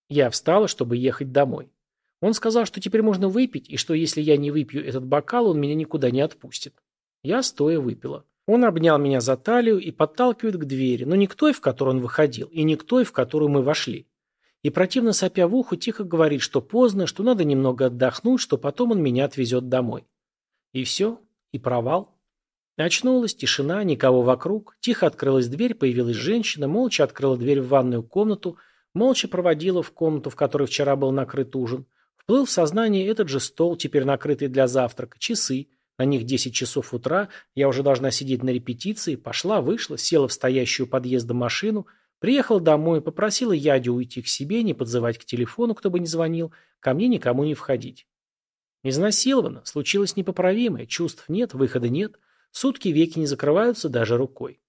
Я встала, чтобы ехать домой. Он сказал, что теперь можно выпить, и что если я не выпью этот бокал, он меня никуда не отпустит. Я стоя выпила. Он обнял меня за талию и подталкивает к двери, но не к той, в которую он выходил, и не к той, в которую мы вошли и противно сопя в ухо тихо говорит, что поздно, что надо немного отдохнуть, что потом он меня отвезет домой. И все, и провал. Очнулась, тишина, никого вокруг. Тихо открылась дверь, появилась женщина, молча открыла дверь в ванную комнату, молча проводила в комнату, в которой вчера был накрыт ужин. Вплыл в сознание этот же стол, теперь накрытый для завтрака, часы, На них 10 часов утра, я уже должна сидеть на репетиции, пошла, вышла, села в стоящую подъезда машину, приехала домой, попросила Ядю уйти к себе, не подзывать к телефону, кто бы ни звонил, ко мне никому не входить. Изнасиловано, случилось непоправимое, чувств нет, выхода нет, сутки веки не закрываются даже рукой.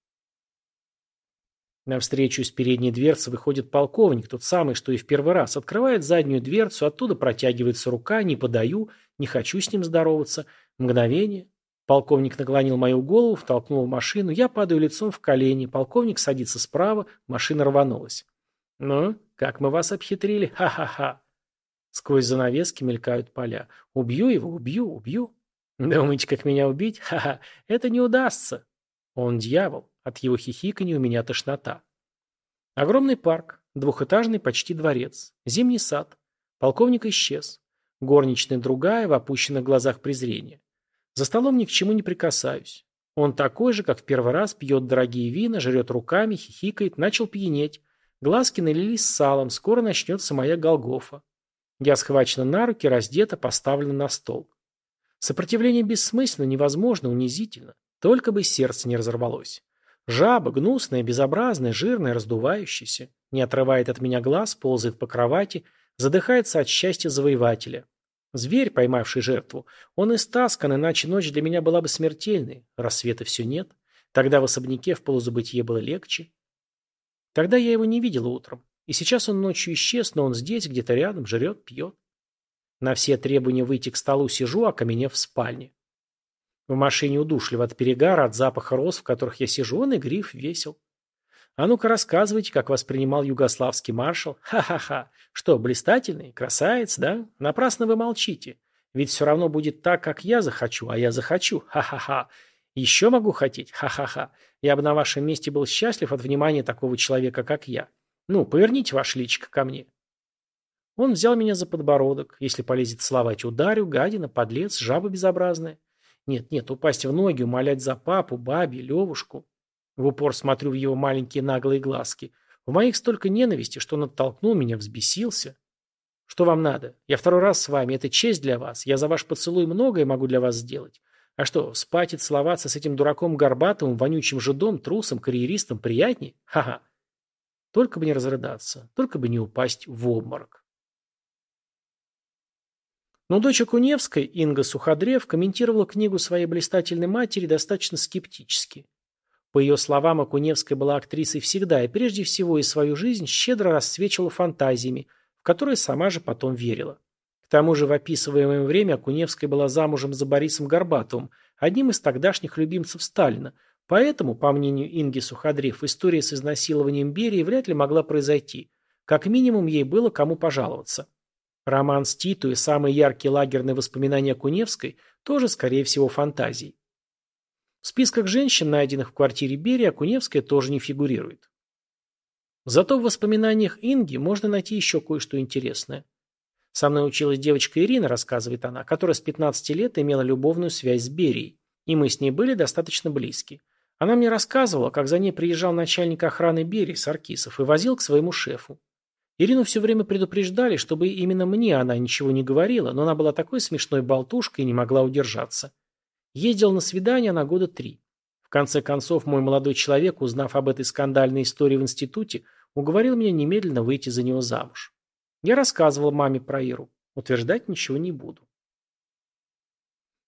Навстречу из передней дверцы выходит полковник, тот самый, что и в первый раз, открывает заднюю дверцу, оттуда протягивается рука, не подаю, не хочу с ним здороваться. Мгновение. Полковник наклонил мою голову, втолкнул в машину, я падаю лицом в колени, полковник садится справа, машина рванулась. «Ну, как мы вас обхитрили? Ха-ха-ха!» Сквозь занавески мелькают поля. «Убью его, убью, убью!» «Думаете, как меня убить? Ха-ха! Это не удастся!» Он дьявол. От его хихиканья у меня тошнота. Огромный парк, двухэтажный почти дворец, зимний сад. Полковник исчез. Горничная другая, в опущенных глазах презрение. За столом ни к чему не прикасаюсь. Он такой же, как в первый раз, пьет дорогие вина, жрет руками, хихикает, начал пьянеть. Глазки налились салом, скоро начнется моя Голгофа. Я схвачена на руки, раздета, поставлена на стол. Сопротивление бессмысленно, невозможно, унизительно. Только бы сердце не разорвалось. Жаба, гнусная, безобразная, жирная, раздувающаяся, не отрывает от меня глаз, ползает по кровати, задыхается от счастья завоевателя. Зверь, поймавший жертву, он истаскан, иначе ночь для меня была бы смертельной. Рассвета все нет. Тогда в особняке в полузабытие было легче. Тогда я его не видела утром. И сейчас он ночью исчез, но он здесь, где-то рядом, жрет, пьет. На все требования выйти к столу сижу, окаменев в спальне. В машине удушливо от перегара, от запаха роз, в которых я сижу, он и гриф весел. А ну-ка рассказывайте, как воспринимал югославский маршал. Ха-ха-ха. Что, блистательный? Красавец, да? Напрасно вы молчите. Ведь все равно будет так, как я захочу, а я захочу. Ха-ха-ха. Еще могу хотеть? Ха-ха-ха. Я бы на вашем месте был счастлив от внимания такого человека, как я. Ну, поверните ваш личико ко мне. Он взял меня за подбородок. Если полезет словать, ударю, гадина, подлец, жаба безобразная. Нет, нет, упасть в ноги, умолять за папу, бабе, Левушку. В упор смотрю в его маленькие наглые глазки. В моих столько ненависти, что он оттолкнул меня, взбесился. Что вам надо? Я второй раз с вами, это честь для вас. Я за ваш поцелуй многое могу для вас сделать. А что, спать и целоваться с этим дураком Горбатовым, вонючим жидом, трусом, карьеристом приятнее? Ха-ха. Только бы не разрыдаться, только бы не упасть в обморок. Но дочь Акуневской, Инга Суходрев, комментировала книгу своей блистательной матери достаточно скептически. По ее словам, Акуневская была актрисой всегда и прежде всего и свою жизнь щедро расцвечивала фантазиями, в которые сама же потом верила. К тому же в описываемое время Акуневская была замужем за Борисом Горбатовым, одним из тогдашних любимцев Сталина, поэтому, по мнению Инги Суходрев, история с изнасилованием Берии вряд ли могла произойти. Как минимум ей было кому пожаловаться. Роман с Титу и самые яркие лагерные воспоминания Куневской тоже, скорее всего, фантазии. В списках женщин, найденных в квартире Берии, Акуневская тоже не фигурирует. Зато в воспоминаниях Инги можно найти еще кое-что интересное. Со мной училась девочка Ирина, рассказывает она, которая с 15 лет имела любовную связь с Берией, и мы с ней были достаточно близки. Она мне рассказывала, как за ней приезжал начальник охраны Берии, Саркисов, и возил к своему шефу. Ирину все время предупреждали, чтобы именно мне она ничего не говорила, но она была такой смешной болтушкой и не могла удержаться. Ездил на свидание на года три. В конце концов, мой молодой человек, узнав об этой скандальной истории в институте, уговорил меня немедленно выйти за него замуж. Я рассказывал маме про Иру. Утверждать ничего не буду.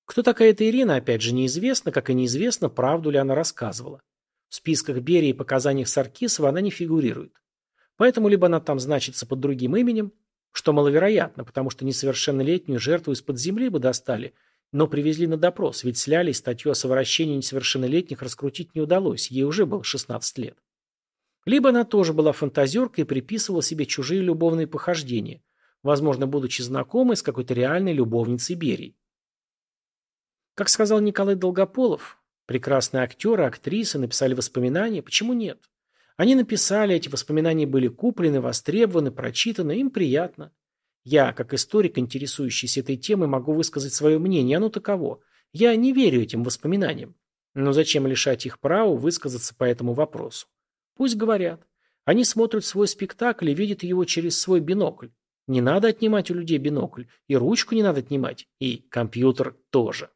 Кто такая эта Ирина, опять же, неизвестно, как и неизвестно, правду ли она рассказывала. В списках Берии и показаниях Саркисова она не фигурирует. Поэтому либо она там значится под другим именем, что маловероятно, потому что несовершеннолетнюю жертву из-под земли бы достали, но привезли на допрос, ведь сляли статью о совращении несовершеннолетних раскрутить не удалось, ей уже было 16 лет. Либо она тоже была фантазеркой и приписывала себе чужие любовные похождения, возможно, будучи знакомой с какой-то реальной любовницей Берии. Как сказал Николай Долгополов, прекрасные актеры, актрисы написали воспоминания, почему нет? Они написали, эти воспоминания были куплены, востребованы, прочитаны, им приятно. Я, как историк, интересующийся этой темой, могу высказать свое мнение, оно таково. Я не верю этим воспоминаниям. Но зачем лишать их права высказаться по этому вопросу? Пусть говорят. Они смотрят свой спектакль и видят его через свой бинокль. Не надо отнимать у людей бинокль, и ручку не надо отнимать, и компьютер тоже.